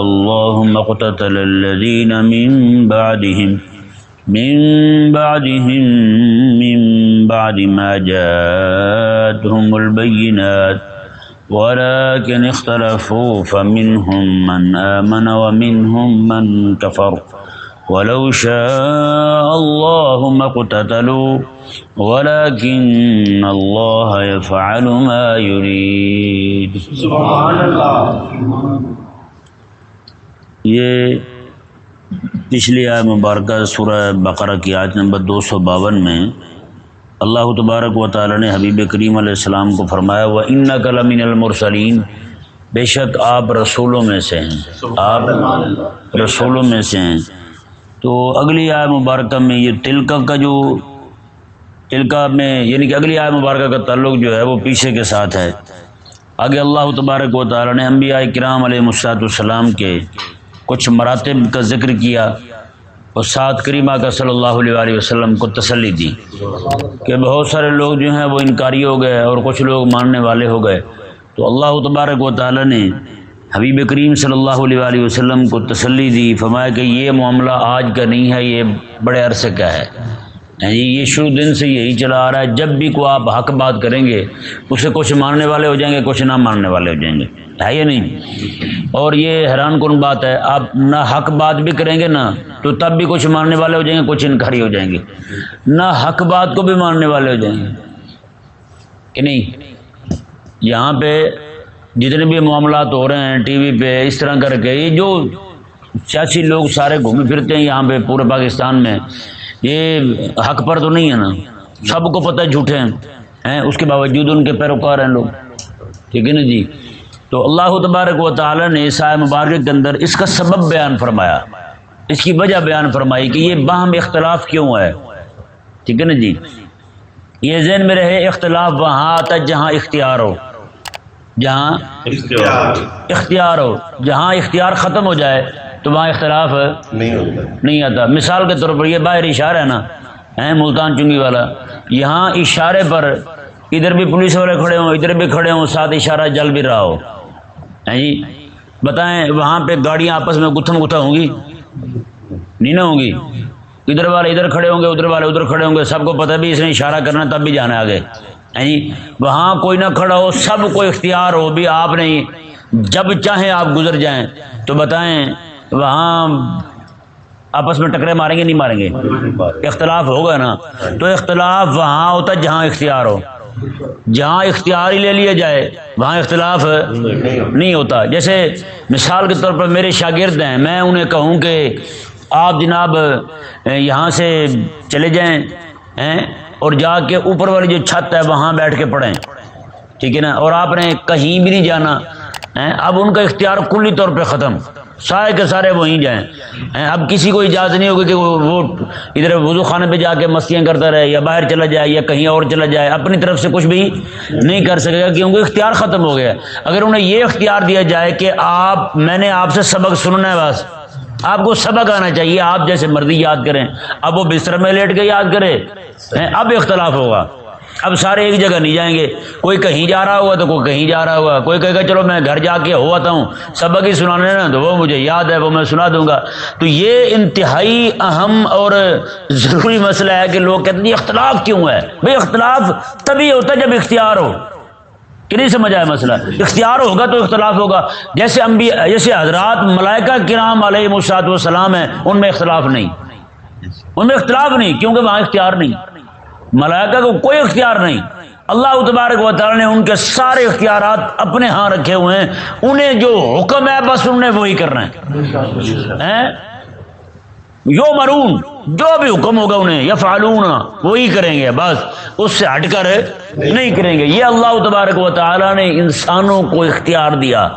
الله ما اقتتل الذين من بعدهم من بعدهم، من بعد ما جاءتهم البينات، ولكن اختلفوا، فمنهم من آمن ومنهم من كفر. ولو شاء الله ما اقتتلوا، ولكن الله يفعل ما يريد. سبحان الله. یہ پچھلی آئے مبارکہ سورہ بقرہ کی آیت نمبر دو سو باون میں اللہ تبارک و تعالی نے حبیب کریم علیہ السلام کو فرمایا وہ ان کلمین المرسلین بے شک آپ رسولوں میں سے ہیں۔ آپ رسولوں میں سے ہیں۔ تو اگلی آئے مبارکہ میں یہ تلکا کا جو تلکا میں یعنی کہ اگلی آئے مبارکہ کا تعلق جو ہے وہ پیچھے کے ساتھ ہے۔ آگے اللہ تبارک و تعالی نے انبیاء کرام علیہ مشاط السلام کے کچھ مراتب کا ذکر کیا اور سات کریمہ کا صلی اللہ علیہ وسلم کو تسلی دی کہ بہت سارے لوگ جو ہیں وہ انکاری ہو گئے اور کچھ لوگ ماننے والے ہو گئے۔ تو اللہ تبارک و تعالی نے حبیب کریم صلی اللہ علیہ وسلم کو تسلی دی، فرمایا کہ یہ معاملہ آج کا نہیں ہے، یہ بڑے عرصے کا ہے۔ جی یہ شروع دن سے یہی چلا آ رہا ہے۔ جب بھی کو آپ حق بات کریں گے، اسے کچھ ماننے والے ہو جائیں گے، کچھ نہ ماننے والے ہو جائیں گے۔ ہے یا نہیں؟ اور یہ حیران کن بات ہے، آپ نہ حق بات بھی کریں گے نا، تو تب بھی کچھ ماننے والے ہو جائیں گے، کچھ انکاری ہو جائیں گے۔ نہ حق بات کو بھی ماننے والے ہو جائیں گے۔ کہ نہیں؟ یہاں پہ جتنے بھی معاملات ہو رہے ہیں، ٹی وی پہ، اس طرح کر کے، یہ جو سیاسی لوگ سارے گھومے پھرتے ہیں یہاں پہ پورے پاکستان میں یہ حق پر تو نہیں ہے نا۔ سب کو پتہ جھوٹے ہیں اس کے باوجود ان کے پیروکار ہیں لوگ۔ ٹھیک ہے نا جی؟ تو اللہ تبارک و تعالی نے عیسائی مبارک کے اندر اس کا سبب بیان فرمایا۔ اس کی وجہ بیان فرمائی کہ یہ باہم اختلاف کیوں ہے۔ ٹھیک ہے نا جی؟ یہ ذہن میں رہے اختلاف وہاں آتا جہاں اختیار ہو۔ جہاں اختیار ہو۔ جہاں اختیار ختم ہو جائے۔ تو وہاں اختلاف نہیں آتا۔ مثال کے طور پر یہ باہر اشارہ ہے نا ملتان چنگی والا۔ یہاں اشارے پر ادھر بھی پولیس والے کھڑے ہوں ادھر بھی کھڑے ہوں ساتھ اشارہ جل بھی رہا ہو۔ جی؟ بتائیں وہاں پہ گاڑیاں آپس میں گتھم گتھا ہوں گی؟ نہیں نہ ہوں گی۔ ادھر والے ادھر کھڑے ہوں گے ادھر والے ادھر کھڑے ہوں گے۔ سب کو پتہ بھی اس نے اشارہ کرنا تب بھی جانا آگے۔ جی؟ وہاں کوئی نہ کھڑا ہو سب کو اختیار ہو بھی آپ نہیں۔ جب چاہیں آپ گزر جائیں۔ تو بتائیں وہاں آپس میں ٹکرے ماریں گے، نہیں ماریں گے۔ اختلاف ہوگا نا۔ تو اختلاف وہاں ہوتا جہاں اختیار ہو۔ جہاں اختیار ہی لے لیا جائے، وہاں اختلاف نہیں ہوتا۔ جیسے مثال کے طور پر میرے شاگرد ہیں، میں انہیں کہوں کہ آپ جناب یہاں سے چلے جائیں اور جا کے اوپر والی جو چھت ہے، وہاں بیٹھ کے پڑھیں۔ ٹھیک ہے نا؟ اور آپ نے کہیں بھی نہیں جانا اب ان کا اختیار کلی طور پہ ختم۔ سارے کے سارے وہیں جائیں۔ اب کسی کو اجازت نہیں ہوگی کہ وہ ادھر وضو خانے پہ جا کے مستیاں کرتا رہے یا باہر چلا جائے یا کہیں اور چلا جائے، اپنی طرف سے کچھ بھی نہیں کر سکے گا کیونکہ اختیار ختم ہو گیا۔ اگر انہیں یہ اختیار دیا جائے کہ آپ، میں نے آپ سے سبق سننا ہے بس، آپ کو سبق آنا چاہیے، آپ جیسے مرضی یاد کریں۔ اب وہ بستر میں لیٹ کے یاد کرے۔ اب اختلاف ہوگا۔ اب سارے ایک جگہ نہیں جائیں گے۔ کوئی کہیں جا رہا ہوگا تو کوئی کہیں جا رہا ہوگا۔ کوئی کہے گا، چلو میں گھر جا کے ہوا تھا ہوں۔ سبق ہی سنانے نا تو وہ مجھے یاد ہے، وہ میں سنا دوں گا۔ تو یہ انتہائی اہم اور ضروری مسئلہ ہے کہ لوگ کہتے ہیں اختلاف کیوں ہے؟ بھائی اختلاف تبھی ہوتا ہے جب اختیار ہو۔ کہ نہیں سمجھ آیا مسئلہ؟ اختیار ہوگا تو اختلاف ہوگا۔ جیسے انبیاء، جیسے حضرات ملائکہ کرام علیہ مشاط والسلام ہیں، ان میں اختلاف نہیں۔ ان میں اختلاف نہیں، کیونکہ وہاں اختیار نہیں۔ ملائکہ کو کوئی اختیار نہیں۔ اللہ تبارک و تعالی نے ان کے سارے اختیارات اپنے ہاں رکھے ہوئے ہیں۔ انہیں جو حکم ہے، بس انہیں وہی کرنا ہے۔ یو مرون جو بھی حکم ہوگا انہیں یا فالون وہی کریں گے، بس۔ اس سے ہٹ کر نہیں کریں گے۔ یہ اللہ تبارک و تعالی نے انسانوں کو اختیار دیا۔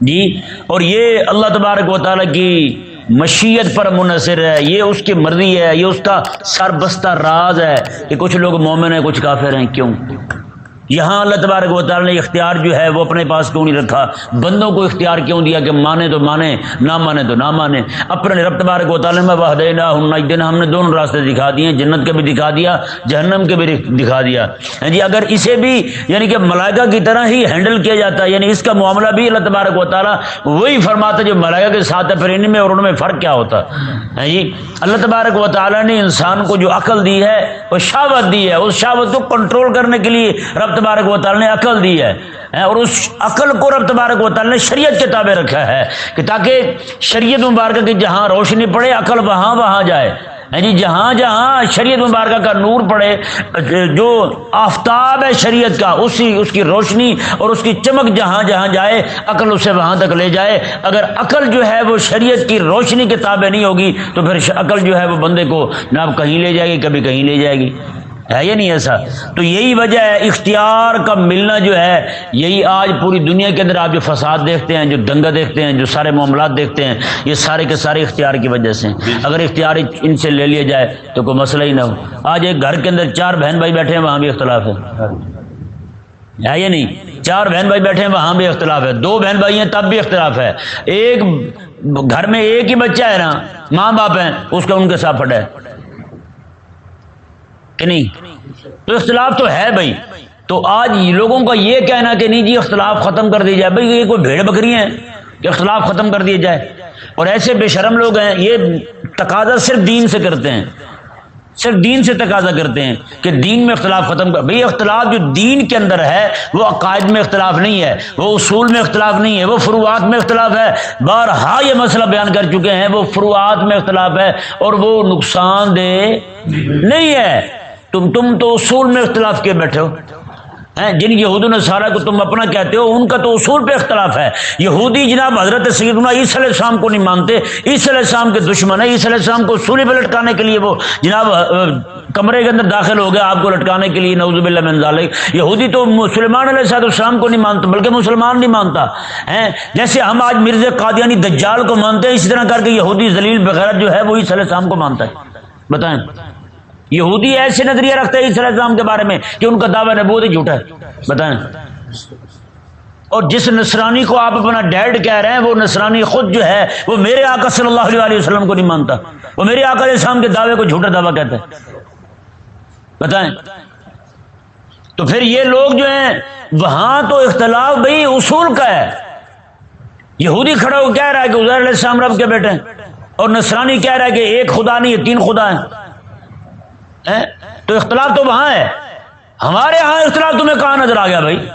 جی اور یہ اللہ تبارک و تعالی کی مشیت پر منحصر ہے، یہ اس کی مرضی ہے، یہ اس کا سربستہ راز ہے کہ کچھ لوگ مومن ہیں، کچھ کافر ہیں، کیوں؟ یہاں اللہ تبارک و تعالی نے اختیار جو ہے وہ اپنے پاس کیوں نہیں رکھا؟ بندوں کو اختیار کیوں دیا کہ مانے تو مانے، نہ مانے تو نہ مانے؟ اپنے رب تبارک و تعالی میں واحد دن ہم نے دونوں راستے دکھا دیے، جنت کے بھی دکھا دیا، جہنم کے بھی دکھا دیا۔ ہاں جی اگر اسے بھی یعنی کہ ملائکہ کی طرح ہی ہینڈل کیا جاتا ہے یعنی اس کا معاملہ بھی اللہ تبارک و تعالیٰ وہی فرماتا جو ملائکہ کے ساتھ ہے، پھر ان میں اور ان میں فرق کیا ہوتا؟ ہے جی اللہ تبارک و تعالیٰ نے انسان کو جو عقل دی ہے، وہ شاوت دی ہے، اس شاوت کو کنٹرول کرنے کے لیے رب تبارک و تعالی نے عقل دی ہے اور اس عقل کو رب تبارک و تعالی نے شریعت کے تابع رکھا ہے کہ تاکہ شریعت مبارکہ کی جہاں روشنی پڑے، عقل وہاں وہاں جائے۔ جی جہاں جہاں شریعت مبارکہ کا نور پڑے، جو آفتاب ہے شریعت کا، اسی، اس کی روشنی اور اس کی چمک جہاں جہاں جائے، عقل اسے وہاں تک لے جائے۔ اگر عقل جو ہے وہ شریعت کی روشنی کے تابع نہیں ہوگی، تو پھر عقل جو ہے وہ بندے کو نہ کہیں لے جائے گی، کبھی کہیں لے جائے گی۔ ہے یا نہیں ایسا؟ تو یہی وجہ ہے اختیار کا ملنا جو ہے یہی آج پوری دنیا کے اندر آپ جو فساد دیکھتے ہیں جو دنگا دیکھتے ہیں جو سارے معاملات دیکھتے ہیں یہ سارے کے سارے اختیار کی وجہ سے اگر اختیار ان سے لے لیا جائے تو کوئی مسئلہ ہی نہ ہو۔ آج ایک گھر کے اندر چار بہن بھائی بیٹھے ہیں وہاں بھی اختلاف ہے۔ ہے یا نہیں؟ چار بہن بھائی بیٹھے ہیں وہاں بھی اختلاف ہے۔ دو بہن بھائی ہیں تب بھی اختلاف ہے۔ ایک گھر میں ایک ہی بچہ ہے نا ماں باپ ہیں اس کا ان کے ساتھ پڑا ہے۔ کہ نہیں؟ تو اختلاف تو ہے بھائی۔ تو آج لوگوں کا یہ کہنا کہ نہیں جی اختلاف ختم کر دی جائے۔ بھائی، یہ کوئی بھیڑ بکری ہیں کہ اختلاف ختم کر دیا جائے۔ اور ایسے بے شرم لوگ ہیں، یہ تقاضا صرف دین سے کرتے ہیں۔ صرف دین سے تقاضا کرتے ہیں کہ دین میں اختلاف ختم کر۔ بھائی، اختلاف جو دین کے اندر ہے، وہ عقائد میں اختلاف نہیں ہے، وہ اصول میں اختلاف نہیں ہے، وہ فروعات میں اختلاف ہے۔ بارہا یہ مسئلہ بیان کر چکے ہیں، وہ فروعات میں اختلاف ہے اور وہ نقصان دہ نہیں ہے۔ تم تم تو اصول میں اختلاف کیے بیٹھے ہو۔ جن یہود نصارہ کو تم اپنا کہتے ہو، ان کا تو اصول پہ اختلاف ہے۔ یہودی جناب حضرت سیدنا عیسی علیہ السلام کو نہیں مانتے۔ عیسی علیہ السلام کے دشمن ہے عیسی علیہ السلام کو سولی پہ لٹکانے کے لیے وہ جناب کمرے کے اندر داخل ہو گیا آپ کو لٹکانے کے لیے نوزب اللہ ذالک۔ یہودی تو مسلمان علیہ صاحب السلام کو نہیں مانتا بلکہ مسلمان نہیں مانتا۔ ہے جیسے ہم آج مرزا قادیانی دجال کو مانتے ہیں، اسی طرح کر کے یہودی ذلیل بغیر جو ہے، وہ عیسی علیہ السلام کو مانتا ہے۔ بتائیں۔ یہودی ایسے نظریہ رکھتے ہیں علیہ السلام کے بارے میں کہ ان کا دعویٰ نبوت ہی جھوٹا ہے۔ بتائیں۔ اور جس نصرانی کو آپ اپنا ڈیڈ کہہ رہے ہیں، وہ نصرانی خود جو ہے، وہ میرے آقا صلی اللہ علیہ وسلم کو نہیں مانتا۔ وہ میرے آقا علیہ السلام کے دعوے کو جھوٹا دعویٰ کہتا ہے بتائیں۔ تو پھر یہ لوگ جو ہیں، وہاں تو اختلاف بھائی اصول کا ہے۔ یہودی کھڑا ہو کہہ رہا ہے کہ علیہ السلام رب کے بیٹے اور نصرانی کہہ رہا ہے کہ ایک خدا نہیں ہے تین خدا ہیں۔ تو اختلاف تو وہاں ہے۔ ہمارے ہاں اختلاف تمہیں کہاں نظر آ گیا بھائی؟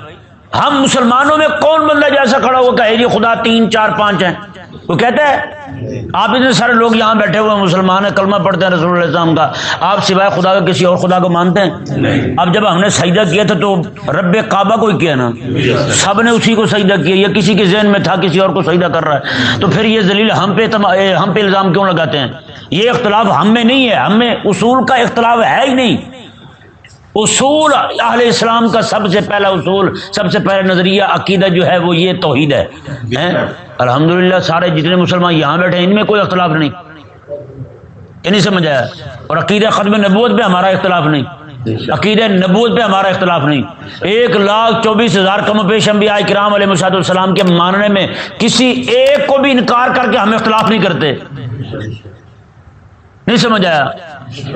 ہم مسلمانوں میں کون بندہ جیسا کھڑا ہوا کہے جی خدا تین چار پانچ ہیں؟ وہ کہتے ہیں آپ اتنے سارے لوگ یہاں بیٹھے ہوئے مسلمان ہیں کلمہ پڑھتے ہیں رسول اللہ السلام کا۔ آپ سوائے خدا کا کسی اور خدا کو مانتے ہیں؟ اب جب ہم نے سجدہ کیا تھا تو رب کعبہ کو ہی کیا نا؟ سب نے اسی کو سجدہ کیا۔ یا کسی کے ذہن میں تھا کسی اور کو سجدہ کر رہا ہے۔ تو پھر یہ ذلیل ہم پہ ہم پہ الزام کیوں لگاتے ہیں؟ یہ اختلاف ہم میں نہیں ہے۔ ہم میں اصول کا اختلاف ہے ہی نہیں۔ اصول اہل اسلام کا سب سے پہلا اصول سب سے پہلا نظریہ عقیدہ جو ہے وہ یہ توحید ہے۔ الحمد للہ سارے جتنے مسلمان یہاں بیٹھے ہیں، ان میں کوئی اختلاف نہیں۔ یہ نہیں سمجھ آیا اور عقیدہ ختم نبوت پہ ہمارا اختلاف نہیں۔ عقیدہ نبوت پہ ہمارا اختلاف نہیں۔ ایک لاکھ چوبیس ہزار کم پیش انبیاء کرام علیہ مشاہد السلام کے ماننے میں کسی ایک کو بھی انکار کر کے ہم اختلاف نہیں کرتے۔ نہیں سمجھ آیا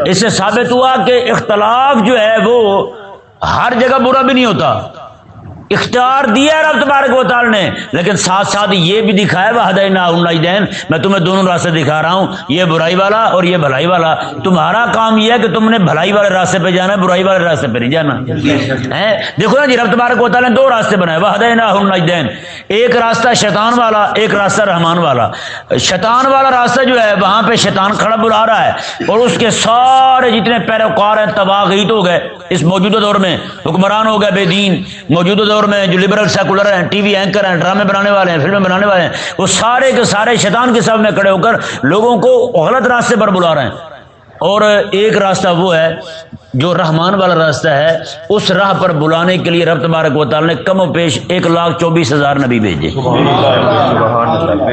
اس سے ثابت ہوا کہ اختلاف جو ہے وہ ہر جگہ برا بھی نہیں ہوتا۔ اختیار دیا رب تبارک و تعالی نے، لیکن ساتھ ساتھ یہ بھی دکھایا وہ ہدے دین، میں تمہیں دونوں راستے دکھا رہا ہوں، یہ برائی والا اور یہ بھلائی والا۔ تمہارا کام یہ ہے کہ تم نے بھلائی والے راستے پہ جانا ہے، برائی والے راستے پہ نہیں جانا۔ ہے دیکھو نا جی رب تبارک و تعالی نے دو راستے بنائے وہ ہدے دین۔ ایک راستہ شیطان والا، ایک راستہ رحمان والا۔ شیطان والا راستہ جو ہے، وہاں پہ شیطان کھڑا بلا رہا ہے اور اس کے سارے جتنے پیروکار ہیں، تباہ ہو گئے۔ اس موجودہ دور میں، حکمران ہو گئے، بے دین۔ موجودہ دور دور میں جو لبرل سیکولر ہیں، ٹی وی اینکر ہیں، ڈرامے بنانے والے ہیں، فلمیں بنانے والے ہیں، وہ سارے کے سارے شیطان کے سب میں کھڑے ہو کر لوگوں کو غلط راستے پر بلا رہے ہیں۔ اور ایک راستہ وہ ہے جو رحمان والا راستہ ہے، اس راہ پر بلانے کے لیے رب تبارک و تعالی نے کم و بیش ایک لاکھ چوبیس ہزار نبی بھیجے۔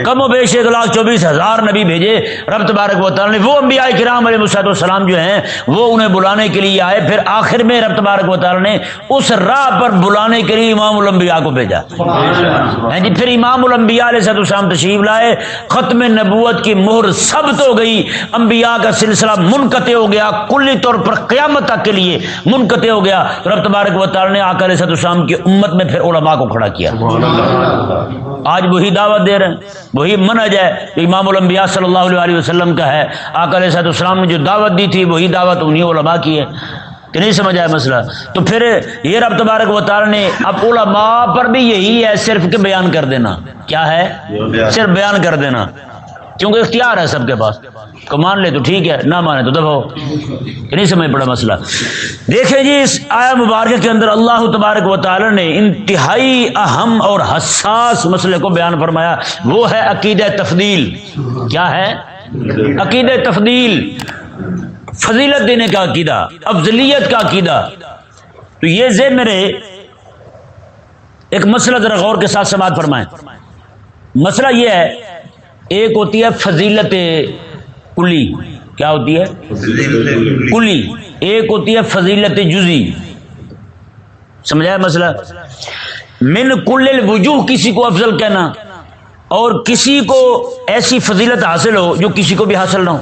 کم و بیش ایک لاکھ چوبیس ہزار نبی بھیجے۔ رب تبارک و تعالی نے وہ انبیاء کرام علیہ مسد السلام جو ہیں، وہ انہیں بلانے کے لیے آئے۔ پھر آخر میں رب تبارک و تعالی نے اس راہ پر بلانے کے لیے امام الانبیاء کو بھیجا۔ ہاں جی پھر امام الانبیاء علیہ صد السلام تشریف لائے۔ ختم نبوت کی مہر سبت ہو گئی۔ انبیاء کا سلسلہ منقطع ہو گیا کلی طور پر قیامت تک کے لیے منقطع ہو گیا رب تبارک و تعالی نے علیہ صد السلام کی امت میں پھر علماء کو کھڑا کیا۔ آج وہی دعوت دے رہے ہیں وہی منج ہے جو امام الانبیاء صلی اللہ علیہ وسلم کا ہے۔ علیہ صد السلام نے جو دعوت دی تھی وہی دعوت انہیں علماء کی ہے۔ کہ نہیں سمجھ آیا مسئلہ؟ تو پھر یہ رب تبارک و تعالی نے اب علماء پر بھی یہی ہے صرف کہ بیان کر دینا۔ کیا ہے؟ صرف بیان کر دینا۔ کیونکہ اختیار ہے سب کے پاس۔ کو مان لے تو ٹھیک ہے، نہ مانے تو دباؤ۔ نہیں سمجھ پڑا مسئلہ۔ دیکھیں جی اس آیا مبارکہ کے اندر اللہ تبارک و تعالی نے انتہائی اہم اور حساس مسئلے کو بیان فرمایا۔ وہ ہے عقیدہ تفضیل کیا ہے؟ عقیدہ تفضیل فضیلت دینے کا عقیدہ، افضلیت کا عقیدہ۔ تو یہ ذہن میرے ایک مسئلہ ذرا غور کے ساتھ سماعت فرمائیں۔ مسئلہ یہ ہے ایک ہوتی ہے فضیلت کلی کیا ہوتی ہے؟ کلی۔ ایک ہوتی ہے فضیلت جزی سمجھایا مسئلہ؟ من کل الوجوہ کسی کو افضل کہنا۔ اور کسی کو ایسی فضیلت حاصل ہو جو کسی کو بھی حاصل نہ ہو۔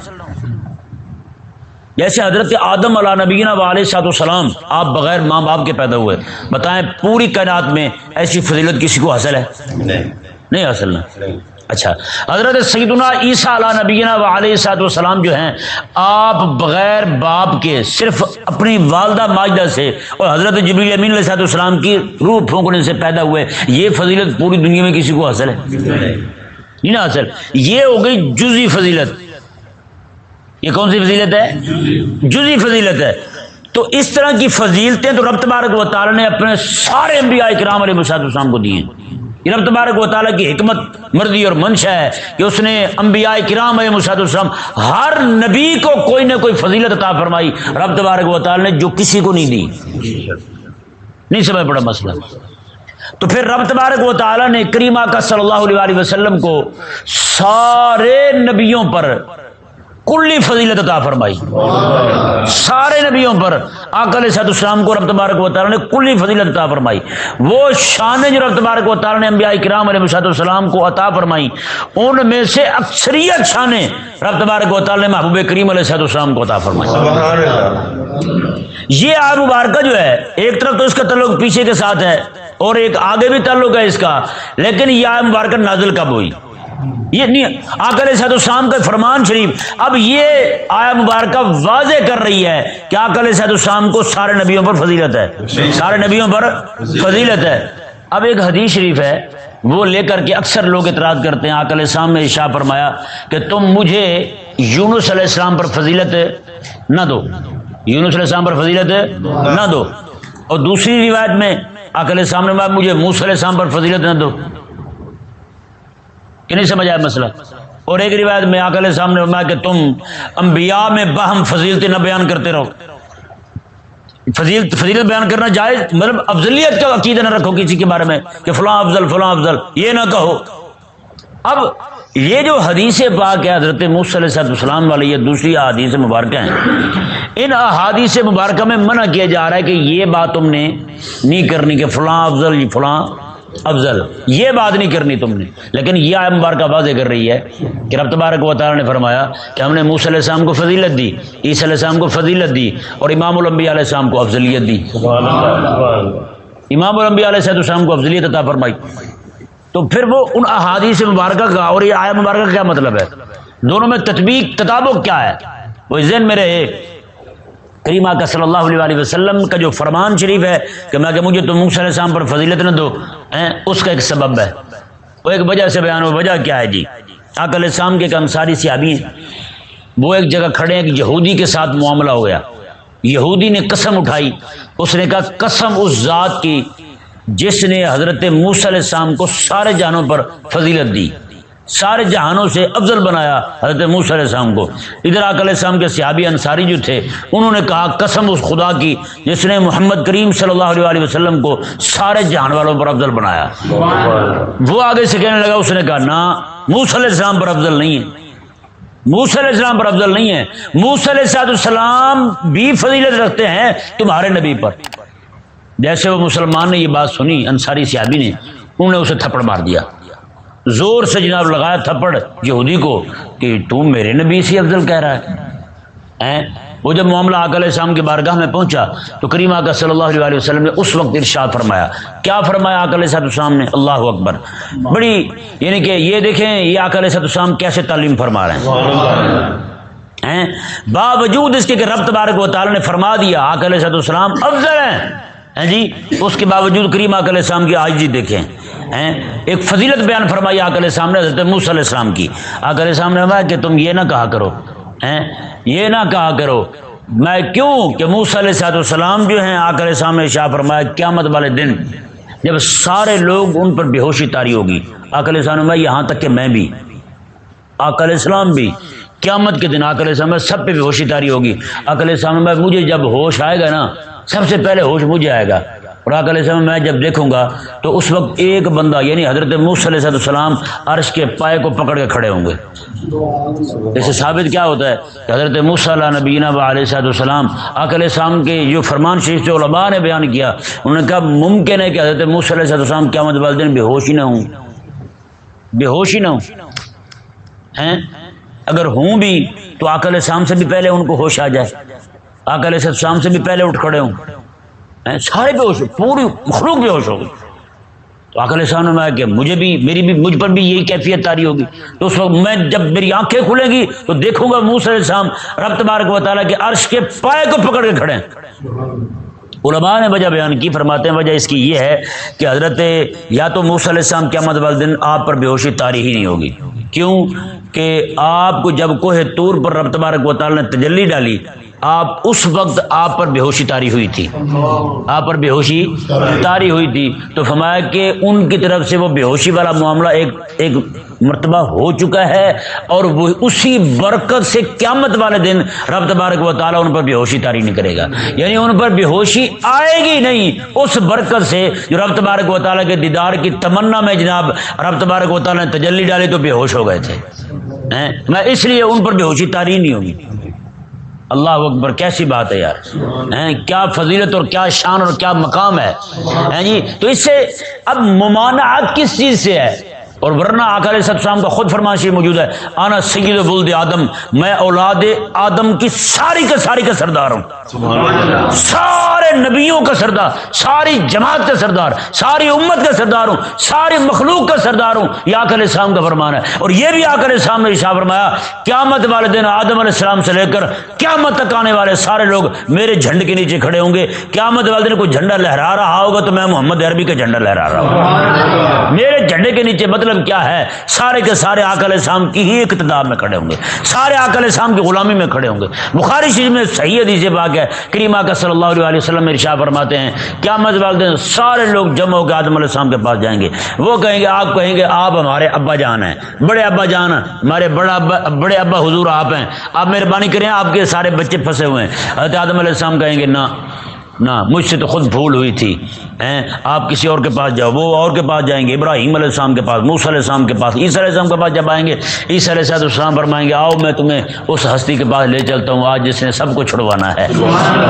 جیسے حضرت آدم علیہ نبینہ علیہ سات وسلام آپ بغیر ماں باپ کے پیدا ہوئے۔ بتائیں پوری کائنات میں ایسی فضیلت کسی کو حاصل ہے؟ نہیں۔ حاصل نہ۔ اچھا حضرت سیدنا عیسیٰ علیہ نبینہ و علیہ سات وسلام جو ہیں، آپ بغیر باپ کے صرف اپنی والدہ ماجدہ سے اور حضرت جبریل امین علیہ سات وسلام کی روح پھونکنے سے پیدا ہوئے، یہ فضیلت پوری دنیا میں کسی کو حاصل ہے؟ نہیں نا حاصل۔ یہ ہو گئی جزی فضیلت۔ یہ کون سی فضیلت ہے؟ جزی فضیلت ہے۔ تو اس طرح کی فضیلتیں تو رب تبارک و تعالی نے اپنے سارے انبیاء کرام علیہ مساط السلام کو دیے یہ رب تبارک و تعالیٰ کی حکمت مردی اور منشا ہے کہ اس نے انبیاء کرام علیہ مساط السلام ہر نبی کو کوئی نہ کوئی فضیلت عطا فرمائی۔ رب تبارک و تعالی نے جو کسی کو نہیں دی۔ نہیں سمجھ پڑا مسئلہ۔ تو پھر رب تبارک و تعالیٰ نے کریمہ کا صلی اللہ علیہ وسلم کو سارے نبیوں پر کلی فضیلت عطا فرمائی۔ سارے نبیوں پر آکل صد اسلام کو رب تبارک و تعالی نے کلی فضیلت عطا فرمائی۔ وہ شان جو رب تبارک و تعالی نے انبیاء کرام علیہ صد السلام کو عطا فرمائی، ان میں سے اکثریت شانیں رب تبارک و تعالی نے محبوب کریم علیہ صد السلام کو عطا فرمائی۔ یہ آر مبارکہ جو ہے، ایک طرف تو اس کا تعلق پیچھے کے ساتھ ہے اور ایک آگے بھی تعلق ہے اس کا، لیکن یہ آر مبارکہ نازل کب ہوئی؟ یہ نہیں آکل صحت السلام کا فرمان شریف اب یہ آیا مبارکہ واضح کر رہی ہے کہ آکل صحت السلام کو سارے نبیوں پر فضیلت ہے۔ سارے نبیوں پر فضیلت ہے۔ اب ایک حدیث شریف ہے، وہ لے کر کے اکثر لوگ اعتراض کرتے ہیں۔ آکل السلام نے شاہ فرمایا کہ تم مجھے یونس علیہ السلام پر فضیلت نہ دو۔ یونس علیہ السلام پر فضیلت نہ دو۔ اور دوسری روایت میں آکل السلام نے مجھے موس علیہ السلام پر فضیلت نہ دو۔ کہ نہیں سمجھ آیا مسئلہ۔ اور ایک روایت میں آکل سامنے فرمایا کہ تم انبیاء میں باہم فضیلت نہ بیان کرتے رہو۔ فضیلت فضیلت بیان کرنا جائز مطلب افضلیت کا عقیدہ نہ رکھو کسی کے بارے میں کہ فلاں افضل فلاں افضل، یہ نہ کہو۔ اب یہ جو حدیث پاک ہے، حضرت موس علیہ صاحب السلام والی، یہ دوسری احادیث مبارکہ ہیں۔ ان احادیث مبارکہ میں منع کیا جا رہا ہے کہ یہ بات تم نے نہیں کرنی کہ فلاں افضل، فلاں افضل۔ یہ بات نہیں کرنی تم نے۔ لیکن یہ آئے مبارکہ واضح کر رہی ہے کہ رب تبارک و تعالیٰ نے فرمایا کہ ہم نے موس علیہ السلام کو فضیلت دی، عیسی علیہ السلام کو فضیلت دی اور امام الانبیاء علیہ السلام کو افضلیت دی۔ امام الانبیاء علیہ السلام کو افضلیت عطا فرمائی۔ تو پھر وہ ان احادیث مبارکہ کا اور یہ آیا مبارکہ کا کیا مطلب ہے؟ دونوں میں تطبیق، تطابق کیا ہے؟ وہ ذہن میں رہے۔ کریمہ کا صلی اللہ علیہ وسلم کا جو فرمان شریف ہے کہ میں کہ مجھے تم علیہ السلام پر فضیلت نہ دو اس کا ایک سبب ہے۔ وہ ایک وجہ سے بیان ہو وجہ کیا ہے جی؟ آکل السلام کے ایک انصاری سیابی ہیں، وہ ایک جگہ کھڑے ہیں کہ یہودی کے ساتھ معاملہ ہو گیا۔ یہودی نے قسم اٹھائی، اس نے کہا، قسم اس ذات کی جس نے حضرت موس علیہ السلام کو سارے جانوں پر فضیلت دی۔ سارے جہانوں سے افضل بنایا حضرت موسیٰ علیہ السلام کو۔ ادھر آک علیہ السلام کے سیابی انصاری جو تھے، انہوں نے کہا، قسم اس خدا کی جس نے محمد کریم صلی اللہ علیہ وسلم کو سارے جہان والوں پر افضل بنایا۔ وہ آگے سے کہنے لگا، اس نے کہا، نہ موس علیہ السلام پر افضل نہیں ہے۔ موس علیہ السلام پر افضل نہیں ہے۔ موس علیہ السلام بھی فضیلت رکھتے ہیں تمہارے نبی پر۔ جیسے وہ مسلمان نے یہ بات سنی، انصاری سیابی نے، انہوں نے اسے تھپڑ مار دیا۔ زور سے جناب لگایا تھپڑ یہودی کو کہ تم میرے نبی سے افضل کہہ رہا ہے۔ وہ جب معاملہ آک علیہ السلام کی بارگاہ میں پہنچا تو کریم آکا صلی اللہ علیہ وسلم نے اس وقت ارشاد فرمایا۔ کیا فرمایا آک علیہ السلام نے؟ اللہ اکبر۔ بڑی یعنی کہ یہ دیکھیں یہ آک علیہ السلام کیسے تعلیم فرما رہے ہیں۔ ہیں؟ باوجود اس کے کہ رب تبارک و تعالی نے فرما دیا آک علیہ السلام افضل ہیں۔ جی؟ اس کے باوجود کریم آک علیہ السلام کی آج جی دیکھیں ایک فضیلت بیان فرمائی آک علیہ السلام نے، حضرت موسیٰ علیہ السلام کی۔ آک علیہ السلام نے فرمایا کہ تم یہ نہ کہا کرو یہ نہ کہا کرو، میں کیوں؟ کہ موس علیہ صاحب السلام جو ہیں آ کر سامنے شاہ فرمایا، قیامت والے دن جب سارے لوگ ان پر بے ہوشی تاری ہوگی۔ آکل میں یہاں تک کہ میں بھی آکل السلام بھی۔ قیامت کے دن آکل السلام سب پہ بے ہوشی تاری ہوگی۔ آکل السلام مجھے جب ہوش آئے گا نا، سب سے پہلے ہوش مجھے آئے گا۔ اور علیہ السلام میں جب دیکھوں گا تو اس وقت ایک بندہ یعنی حضرت موس علیہ السلام عرش کے پائے کو پکڑ کے کھڑے ہوں گے۔ اس سے ثابت کیا ہوتا ہے کہ حضرت موس علیہ نبینہ علیہ صاحب السلام علیہ السلام کے جو فرمان شریف جو علماء نے بیان کیا، انہوں نے کہا ممکن ہے کہ حضرت موس علیہ السلام کیا مت والدین بے ہوش ہی نہ ہوں۔ بے ہوش ہی نہ ہوں۔ ہیں؟ اگر ہوں بھی تو علیہ السلام سے بھی پہلے ان کو ہوش آ جائے۔ علیہ السلام سے بھی پہلے اٹھ کھڑے ہوں۔ سارے بے ہوش پوری مخلوق بے ہوش ہو گئی۔ تو آکل صاحب نے کہ مجھے بھی، میری بھی، مجھ پر بھی یہی کیفیت تاری ہوگی۔ تو اس وقت میں جب میری آنکھیں کھلیں گی تو دیکھوں گا منہ سے شام رب تبارک و تعالیٰ کے عرش کے پائے کو پکڑ کے کھڑے ہیں۔ علماء نے وجہ بیان کی، فرماتے ہیں وجہ اس کی یہ ہے کہ حضرت یا تو موس علیہ السلام قیامت والے دن آپ پر بے ہوشی تاری ہی نہیں ہوگی۔ کیوں؟ کہ آپ کو جب کوہ طور پر رب تبارک و تعالیٰ نے تجلی ڈالی آپ اس وقت آپ پر بے ہوشی تاری ہوئی تھی۔ آپ پر بے ہوشی تاری ہوئی تھی۔ تو فرمایا کہ ان کی طرف سے وہ بے ہوشی والا معاملہ ایک ایک مرتبہ ہو چکا ہے اور وہ اسی برکت سے قیامت والے دن رب تبارک و تعالیٰ ان پر بے ہوشی تاری نہیں کرے گا۔ یعنی ان پر بے ہوشی آئے گی نہیں، اس برکت سے جو رب تبارک و تعالیٰ کے دیدار کی تمنا میں جناب رب تبارک و تعالیٰ نے تجلی ڈالی تو بے ہوش ہو گئے تھے۔ میں اس لیے ان پر بے ہوشی تاری نہیں ہوگی۔ اللہ اکبر، کیسی بات ہے یار؟ کیا فضیلت اور کیا شان اور کیا مقام ہے؟ جی تو اس سے اب ممانعت کس چیز سے ہے؟ اور ورنہ آکر سب شام کا خود فرمائشی موجود ہے، آنا سید بلد آدم، میں اولاد آدم کی ساری کا ساری کا سردار ہوں۔ سارے نبیوں کا سردار، ساری جماعت کا سردار، ساری امت کا سردار ہوں، ساری مخلوق کا سردار ہوں، یہ آکر السلام کا فرمان ہے۔ اور یہ بھی آکر السلام نے شاہ فرمایا، قیامت والے دن آدم علیہ السلام سے لے کر قیامت تک آنے والے سارے لوگ میرے جھنڈ کے نیچے کھڑے ہوں گے۔ قیامت والے دن کوئی جھنڈا لہرا رہا ہوگا تو میں محمد عربی کا جھنڈا لہرا رہا ہوں۔ میرے جھنڈے کے نیچے مطلب مطلب کیا ہے؟ سارے کے سارے آکل السلام کی ہی اقتدار میں کھڑے ہوں گے۔ سارے آکل السلام کی غلامی میں کھڑے ہوں گے۔ بخاری شریف میں صحیح حدیث باغ ہے۔ کریما کا صلی اللہ علیہ وسلم میں رشا فرماتے ہیں کیا والدین سارے لوگ جمع ہو کے آدم علیہ السلام کے پاس جائیں گے۔ وہ کہیں گے، آپ کہیں گے، آپ ہمارے ابا جان ہیں، بڑے ابا جان ہمارے بڑا ابا، بڑے ابا حضور آپ ہیں۔ آپ مہربانی کریں، آپ کے سارے بچے پھنسے ہوئے ہیں۔ حضرت آدم علیہ السلام کہیں گے، نہ نہ، مجھ سے تو خود بھول ہوئی تھی آپ کسی اور کے پاس جاؤ، وہ اور کے پاس جائیں گے، ابراہیم علیہ السلام کے پاس موس علیہ السلام کے پاس، عیسی علیہ السلام کے پاس جب آئیں گے، عیسی علیہ السلام فرمائیں گے، آؤ میں تمہیں اس ہستی کے پاس لے چلتا ہوں، آج جس نے سب کو چھڑوانا ہے،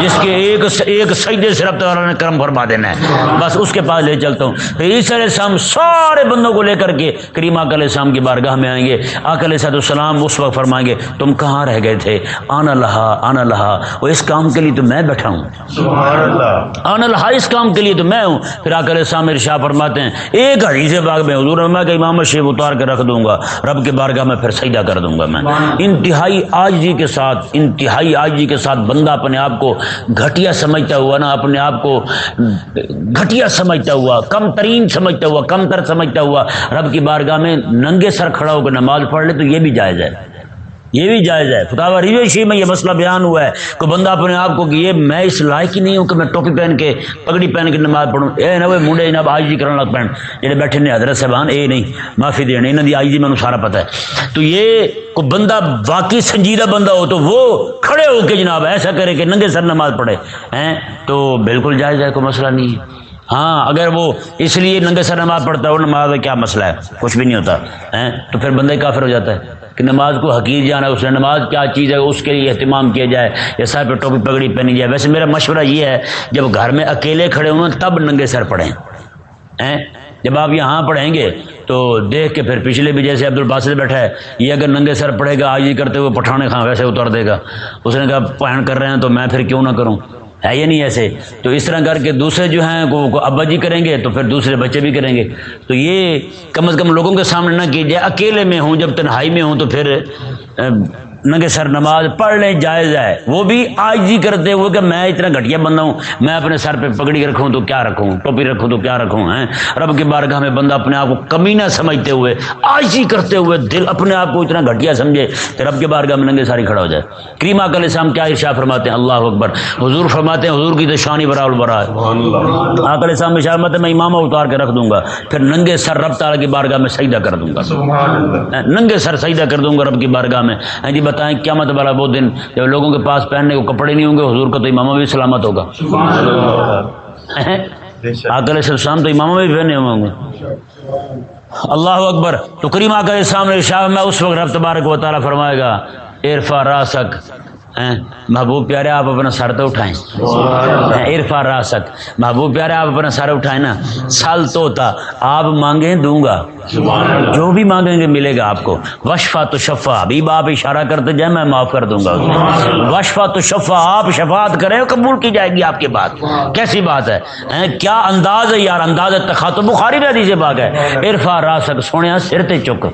جس کے ایک ایک سجدے سے نے کرم فرما دینا ہے، بس اس کے پاس لے چلتا ہوں۔ پھر عیسی علیہ السلام سارے بندوں کو لے کر کے کریم علیہ السلام کی بارگاہ میں آئیں گے آک علیہ صاحب السلام اس وقت فرمائیں گے، تم کہاں رہ گئے تھے؟ آنا لہا آنا لہا، وہ اس کام کے لیے تو میں بیٹھا ہوں۔ آن الحا اس کام کے لیے تو میں ہوں۔ پھر آ کر سامر شاہ فرماتے ہیں ایک حدیث باغ میں حضور میں کہ امام شیب اتار کے رکھ دوں گا رب کے بارگاہ میں پھر سجدہ کر دوں گا میں۔ انتہائی آج جی کے ساتھ انتہائی آج جی کے ساتھ بندہ اپنے آپ کو گھٹیا سمجھتا ہوا نا اپنے آپ کو گھٹیا سمجھتا ہوا کم ترین سمجھتا ہوا کم تر سمجھتا ہوا رب کی بارگاہ میں ننگے سر کھڑا ہو کر نماز پڑھ لے تو یہ بھی جائز ہے۔ یہ بھی جائز ہے۔ فتح ریویشی میں یہ مسئلہ بیان ہوا ہے کوئی بندہ اپنے آپ کو کہ یہ میں اس لائق ہی نہیں ہوں کہ میں ٹوپی پہن کے، پگڑی پہن کے نماز پڑھوں۔ اے نہ وہ منڈے جناب آج جی کرنے لگ پہن جڑے بیٹھے نے حضرت صاحبان، اے نہیں، معافی دینے انہوں دی آج جی میں سارا پتہ ہے۔ تو یہ کوئی بندہ واقعی سنجیدہ بندہ ہو تو وہ کھڑے ہو کے جناب ایسا کرے کہ ننگے سر نماز پڑھے۔ ہیں؟ تو بالکل جائز ہے، کوئی مسئلہ نہیں ہے۔ ہاں اگر وہ اس لیے ننگے سر نماز پڑھتا ہے وہ نماز میں کیا مسئلہ ہے؟ کچھ بھی نہیں ہوتا۔ ہے تو پھر بندہ کافر ہو جاتا ہے۔ کہ نماز کو حقیق جانا اس نے نماز کیا چیز ہے، اس کے لیے اہتمام کیا جائے۔ یا سر پہ ٹوپی پگڑی پہنی جائے۔ ویسے میرا مشورہ یہ ہے، جب گھر میں اکیلے کھڑے ہوں، تب ننگے سر پڑھیں۔ جب آپ یہاں پڑھیں گے، تو دیکھ کے پھر پچھلے بھی جیسے عبد الباسل بیٹھا ہے، یہ اگر ننگے سر پڑھے گا آج ہی جی کرتے ہوئے پٹھانے خاں ویسے اتر دے گا۔ اس نے کہا، پہن کر رہے ہیں تو میں پھر کیوں نہ کروں؟ ہے یا نہیں ایسے؟ تو اس طرح کر کے دوسرے جو ہیں وہ ابا جی کریں گے تو پھر دوسرے بچے بھی کریں گے۔ تو یہ کم از کم لوگوں کے سامنے نہ کیجیے اکیلے میں ہوں، جب تنہائی میں ہوں تو پھر ننگے سر نماز پڑھ لیں جائز ہے۔ وہ بھی آج جی کرتے ہوئے کہ میں اتنا گھٹیا بندہ ہوں میں اپنے سر پہ پگڑی رکھوں تو کیا رکھوں؟ ٹوپی رکھوں تو کیا رکھوں ہیں؟ رب کے بارگاہ میں بندہ اپنے آپ کو کمی نہ سمجھتے ہوئے آج جی کرتے ہوئے دل اپنے آپ کو اتنا گھٹیا سمجھے کہ رب کے بارگاہ میں ننگے ساری کھڑا ہو جائے۔ کریمہ کل اسلام کیا ارشا فرماتے ہیں؟ اللہ اکبر۔ حضور فرماتے ہیں حضور کی تو شانی برا البرا ہے۔ آکل اسلام اشار فرماتے میں امامہ اتار کے رکھ دوں گا پھر ننگے سر رب تعالیٰ کی بارگاہ میں سجدہ کر دوں گا۔ ننگے سر سجدہ کر دوں گا رب کی بارگاہ میں۔ جی بتائیں کیا مت والا وہ دن؟ جب لوگوں کے پاس پہننے کو کپڑے نہیں ہوں گے حضور کا تو امامہ بھی سلامت ہوگا۔ آکل شام تو امامہ بھی پہنے ہوں گے۔ اللہ اکبر۔ تو کریم آکر سامنے شاہ میں اس وقت رب تبارک و تعالیٰ فرمائے گا عرفا راسک۔ محبوب پیارے آپ اپنا سر تو اٹھائیں عرفا راسک محبوب پیارے آپ اپنا سر اٹھائیں نا سال توتا آپ مانگیں دوں گا جو بھی مانگیں گے ملے گا آپ کو وشفا تو شفا ابھی آپ اشارہ کرتے جائیں میں معاف کر دوں گا وشفا تو شفا آپ شفاعت کریں قبول کی جائے گی آپ کی بات کیسی بات ہے کیا انداز ہے یار انداز تخا تو بخاری ردی سے باغ ہے عرفا راسک سونے سر تے چک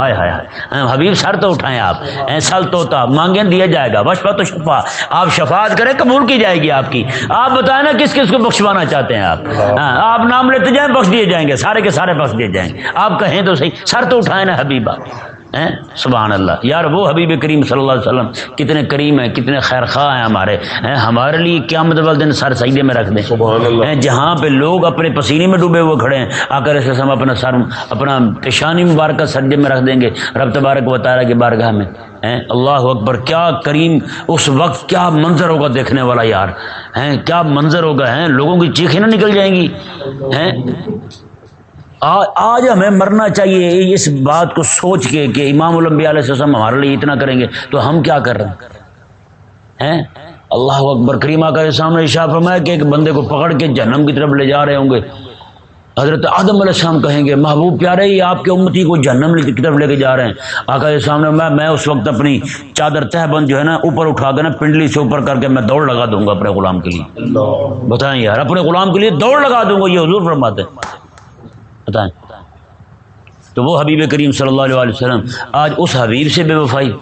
ہائے ہائے حبیب سر تو اٹھائیں آپ سل توتا مانگیں دیا جائے گا وشفا تو شفا۔ آپ شفاعت کریں قبول کی جائے گی آپ کی۔ آپ بتائیں نا کس کس کو بخشوانا چاہتے ہیں آپ؟ ہاں، آپ نام لیتے جائیں بخش دیے جائیں گے سارے کے سارے بخش دیے جائیں گے۔ آپ کہیں تو صحیح سر تو اٹھائے نا حبیبہ۔ سبحان اللہ۔ یار وہ حبیب کریم صلی اللہ علیہ وسلم کتنے کریم ہیں کتنے خیر خواہ ہیں ہمارے۔ ہمارے لیے کیا مطلب دن سر سجدے میں رکھ دیں۔ جہاں پہ لوگ اپنے پسینے میں ڈوبے ہوئے کھڑے ہیں آ کر ایسے ہم اپنا سر اپنا پیشانی مبارکہ سجدے میں رکھ دیں گے۔ رب تبارک و تعالیٰ کی بارگاہ میں۔ اللہ اکبر، کیا کریم اس وقت کیا منظر ہوگا دیکھنے والا یار؟ ہیں؟ کیا منظر ہوگا؟ ہیں؟ لوگوں کی چیخیں نہ نکل جائیں گی۔ ہیں؟ آج ہمیں مرنا چاہیے، اس بات کو سوچ کے کہ امام الانبیاء علیہ السلام ہمارے لیے اتنا کریں گے تو ہم کیا کر رہے ہیں؟ اللہ اکبر کریمہ کا سامنے شاہ فرمایا کہ ایک بندے کو پکڑ کے جنم کی طرف لے جا رہے ہوں گے۔ حضرت آدم علیہ السلام کہیں گے، محبوب پیارے ہی آپ کے امتی کو جہنم کی طرف لے کے جا رہے ہیں. آقا کے سامنے میں میں اس وقت اپنی چادر تہ بند جو ہے نا، اوپر اٹھا کے نا، پنڈلی سے اوپر کر کے میں دوڑ لگا دوں گا اپنے غلام کے لیے. بتائیں یار، اپنے غلام کے لیے دوڑ لگا دوں گا، یہ حضور فرماتے ہیں۔ بتائیں۔ تو وہ حبیب کریم صلی اللہ علیہ وسلم، آج اس حبیب سے بے وفائی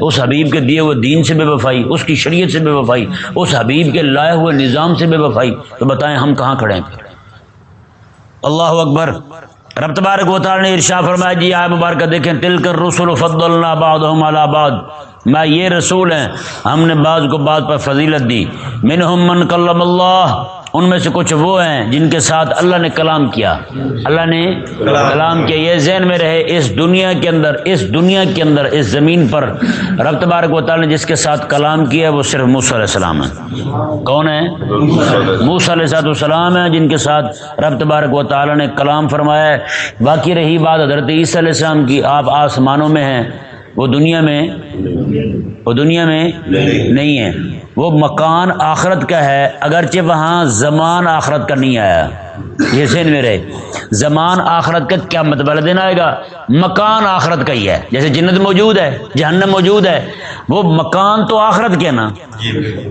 اس حبیب کے دیے ہوئے دین سے بے وفائی، اس کی شریعت سے بے وفائی، اس حبیب کے لائے ہوئے نظام سے بے وفائی، تو بتائیں ہم کہاں کھڑے ہیں؟ پھر اللہ اکبر۔ رب تبارک و تعالی نے ارشا فرمایا جی آئے مبارکہ دیکھیں تل کر رسول فضل اللہ آباد آباد میں یہ رسول ہیں، ہم نے بعض کو بعض پر فضیلت دی۔ منہم من کلم اللہ ان میں سے کچھ وہ ہیں جن کے ساتھ اللہ نے کلام کیا۔ اللہ نے کلام کیا یہ ذہن میں رہے اس دنیا کے اندر اس دنیا کے اندر اس زمین پر۔ رب تبارک و تعالی نے جس کے ساتھ کلام کیا وہ صرف موس علیہ السلام ہے کون ہے موس علیہ صاحب السلام ہے جن کے ساتھ رب تبارک و تعالی نے کلام فرمایا ہے۔ باقی رہی بات حضرت عیسیٰ علیہ السلام کی آپ آسمانوں میں ہیں وہ دنیا میں وہ دنیا میں نہیں ہے وہ مکان آخرت کا ہے اگرچہ وہاں زمان آخرت کا نہیں آیا۔ یہ ذہن میں رہے۔ زمان آخرت کا کیا مطلب دن آئے گا۔ مکان آخرت کا ہی ہے۔ جیسے جنت موجود ہے جہنم موجود ہے وہ مکان تو آخرت کے نا؟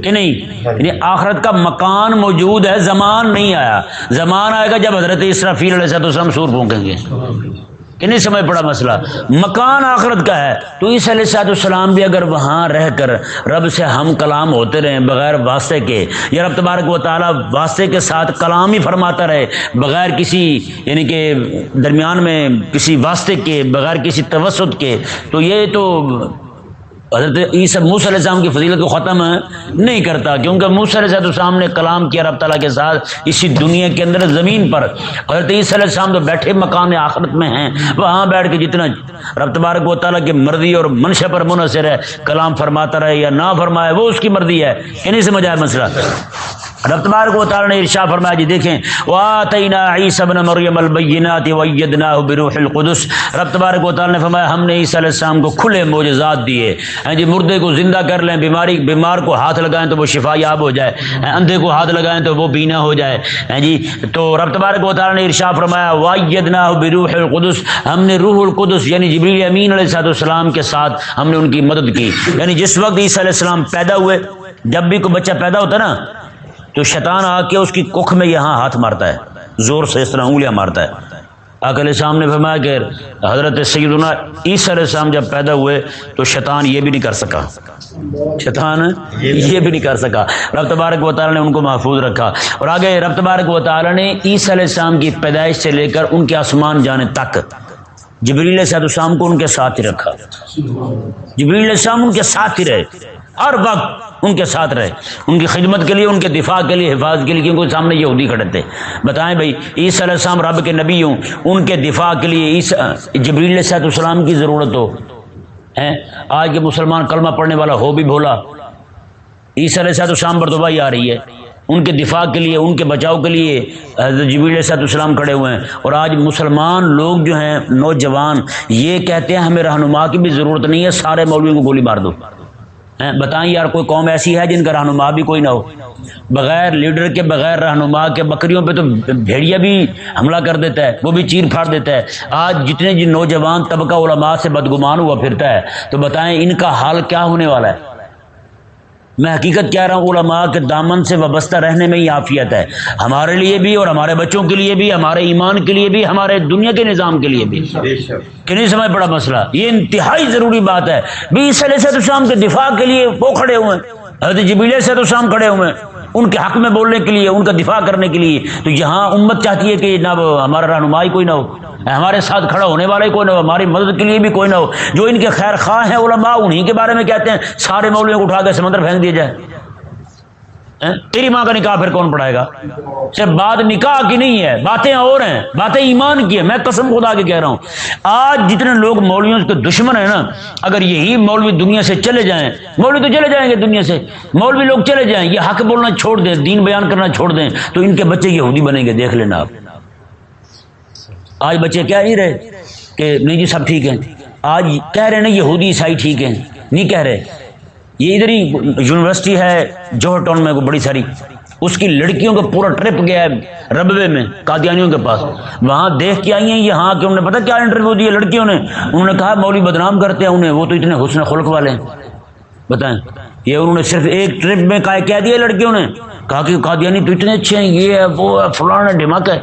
کہ نہیں؟ یعنی آخرت کا مکان موجود ہے زمان نہیں آیا۔ زمان آئے گا جب حضرت اسرافیل علیہ السلام سور پھونکیں گے۔ کہ نہیں سمجھ پڑا مسئلہ۔ مکان آخرت کا ہے۔ تو اس علیہ صاحب السلام بھی اگر وہاں رہ کر رب سے ہم کلام ہوتے رہے بغیر واسطے کے، یا رب تبارک و تعالیٰ واسطے کے ساتھ کلام ہی فرماتا رہے، بغیر کسی یعنی کہ درمیان میں کسی واسطے کے، بغیر کسی توسط کے، تو یہ تو حضرت عیسی موسیٰ علیہ السلام کی فضیلت کو ختم نہیں کرتا، کیونکہ موسیٰ علیہ السلام نے کلام کیا، رب تعالیٰ کے ساتھ اسی دنیا کے اندر زمین پر۔ حضرت عیسی علیہ السلام تو بیٹھے مقام آخرت میں ہیں، وہاں بیٹھ کے جتنا رب تبارک و تعالیٰ کی مرضی اور منشا پر منحصر ہے، کلام فرماتا رہے یا نہ فرمائے وہ اس کی مرضی ہے۔ انہیں سے مجھے مسئلہ۔ رب تبارک و تعالی نے ارشاد فرمایا جی دیکھیں واتینا عیسی ابن مریم البینات وایدناه بروح القدس۔ رب تبارک و تعالی نے فرمایا، ہم نے عیسی علیہ السلام کو کھلے معجزات دیے۔ ہیں جی مردے کو زندہ کر لیں، بیماری، بیمار کو ہاتھ لگائیں تو وہ شفا یاب ہو جائے۔ ہاں اندھے کو ہاتھ لگائیں تو وہ بینا ہو جائے۔ ہیں جی تو رب تبارک و تعالی نے ارشاد فرمایا وایدناه بروح القدس۔ ہم نے روح القدس یعنی جبریل امین علیہ السلام کے ساتھ ہم نے ان کی مدد کی۔ یعنی جس وقت عیسی علیہ السلام پیدا ہوئے، جب بھی کوئی بچہ پیدا ہوتا نا تو شیطان آ کے اس کی کخ میں یہاں ہاتھ مارتا ہے، زور سے اس طرح انگلیاں مارتا ہے۔ علیہ السلام نے فرمایا کہ حضرت سیدنا عیسی علیہ السلام جب پیدا ہوئے تو شیطان یہ بھی نہیں کر سکا۔ شیطان یہ بھی نہیں کر سکا۔ رب تبارک و تعالیٰ نے ان کو محفوظ رکھا۔ اور آگے رب تبارک و تعالیٰ نے عیسی علیہ السلام کی پیدائش سے لے کر ان کے آسمان جانے تک جبریل صاحب السلام کو ان کے ساتھ ہی رکھا۔ جبریل السلام ان کے ساتھ ہی رہے۔ ہر وقت ان کے ساتھ رہے۔ ان کی خدمت کے لیے، ان کے دفاع کے لیے، حفاظت کے لیے، کیونکہ سامنے یہودی کھڑے تھے۔ بتائیں بھائی، عیسی علیہ السلام رب کے نبی ہوں، ان کے دفاع کے لیے جبریل صاحب السلام کی ضرورت ہو۔ آج کے مسلمان کلمہ پڑھنے والا ہو بھی بھولا۔ عیسی علیہ صاحب السلام پر دبائی آ رہی ہے۔ ان کے دفاع کے لیے، ان کے بچاؤ کے لیے حضرت جبیل صاحب السلام کھڑے ہوئے ہیں۔ اور آج مسلمان لوگ جو ہیں، نوجوان، یہ کہتے ہیں ہمیں رہنما کی بھی ضرورت نہیں ہے، سارے مولویوں کو گولی مار دو۔ بتائیں یار کوئی قوم ایسی ہے جن کا رہنما بھی کوئی نہ ہو؟ بغیر لیڈر کے، بغیر رہنما کے بکریوں پہ تو بھیڑیا بھی حملہ کر دیتا ہے، وہ بھی چیر پھاڑ دیتا ہے۔ آج جتنے جن نوجوان طبقہ علماء سے بدگمان ہوا پھرتا ہے، تو بتائیں ان کا حال کیا ہونے والا ہے؟ میں حقیقت کہہ رہا ہوں، علماء کے دامن سے وابستہ رہنے میں ہی عافیت ہے۔ ہمارے لیے بھی اور ہمارے بچوں کے لیے بھی، ہمارے ایمان کے لیے بھی، ہمارے دنیا کے نظام کے لیے بھی۔ کہ نہیں سمجھ پڑا مسئلہ۔ یہ انتہائی ضروری بات ہے۔ بھی اس علیہ سے شام کے دفاع کے لیے وہ کھڑے ہوئے ہیں۔ حضرت جبیلے سے تو شام کھڑے ہوئے ہیں۔ ان کے حق میں بولنے کے لیے، ان کا دفاع کرنے کے لیے۔ تو یہاں امت چاہتی ہے کہ نہ ہمارا رہنمائی کوئی نہ ہو، ہمارے ساتھ کھڑا ہونے والے کوئی نہ ہو، ہماری مدد کے لیے بھی کوئی نہ ہو۔ جو ان کے خیر خواہ ہیں، علماء انہیں کے بارے میں کہتے ہیں، سارے مولوں کو اٹھا کے سمندر پھینک دیا جائے تیری ماں کا نکاح پھر کون پڑھائے گا؟ صرف بات نکاح کی نہیں ہے، باتیں اور ہیں، باتیں ایمان کی ہیں۔ میں قسم خدا کے کہہ رہا ہوں، آج جتنے لوگ مولویوں کے دشمن ہیں نا، اگر یہی مولوی دنیا سے چلے جائیں، مولوی تو چلے جائیں گے دنیا سے، مولوی لوگ چلے جائیں، یہ حق بولنا چھوڑ دیں، دین بیان کرنا چھوڑ دیں، تو ان کے بچے یہودی بنیں گے، دیکھ لینا آپ۔ آج بچے کیا نہیں رہے کہ نہیں جی سب ٹھیک ہیں۔ آج کہہ رہے نا، یہودی عیسائی ٹھیک ہیں، نہیں کہہ رہے۔ یہ ادھر ہی یونیورسٹی ہے، جوہر ٹاؤن میں بڑی ساری۔ اس کی لڑکیوں کا پورا ٹرپ گیا ہے ربوے میں، قادیانیوں کے پاس۔ وہاں دیکھ کے آئی ہیں یہاں کہ انہوں نے پتا کیا انٹرویو دیا لڑکیوں نے؟ انہوں نے کہا، مولوی، بدنام کرتے ہیں انہیں، وہ تو اتنے حسن خلق والے ہیں۔ بتائیں۔ یہ انہوں نے صرف ایک ٹرپ میں کہہ دیا لڑکیوں نے۔ کہا کہ قادیانی تو اتنے اچھے ہیں، یہ ہے، وہ ہے، فلاں ڈمک ہے۔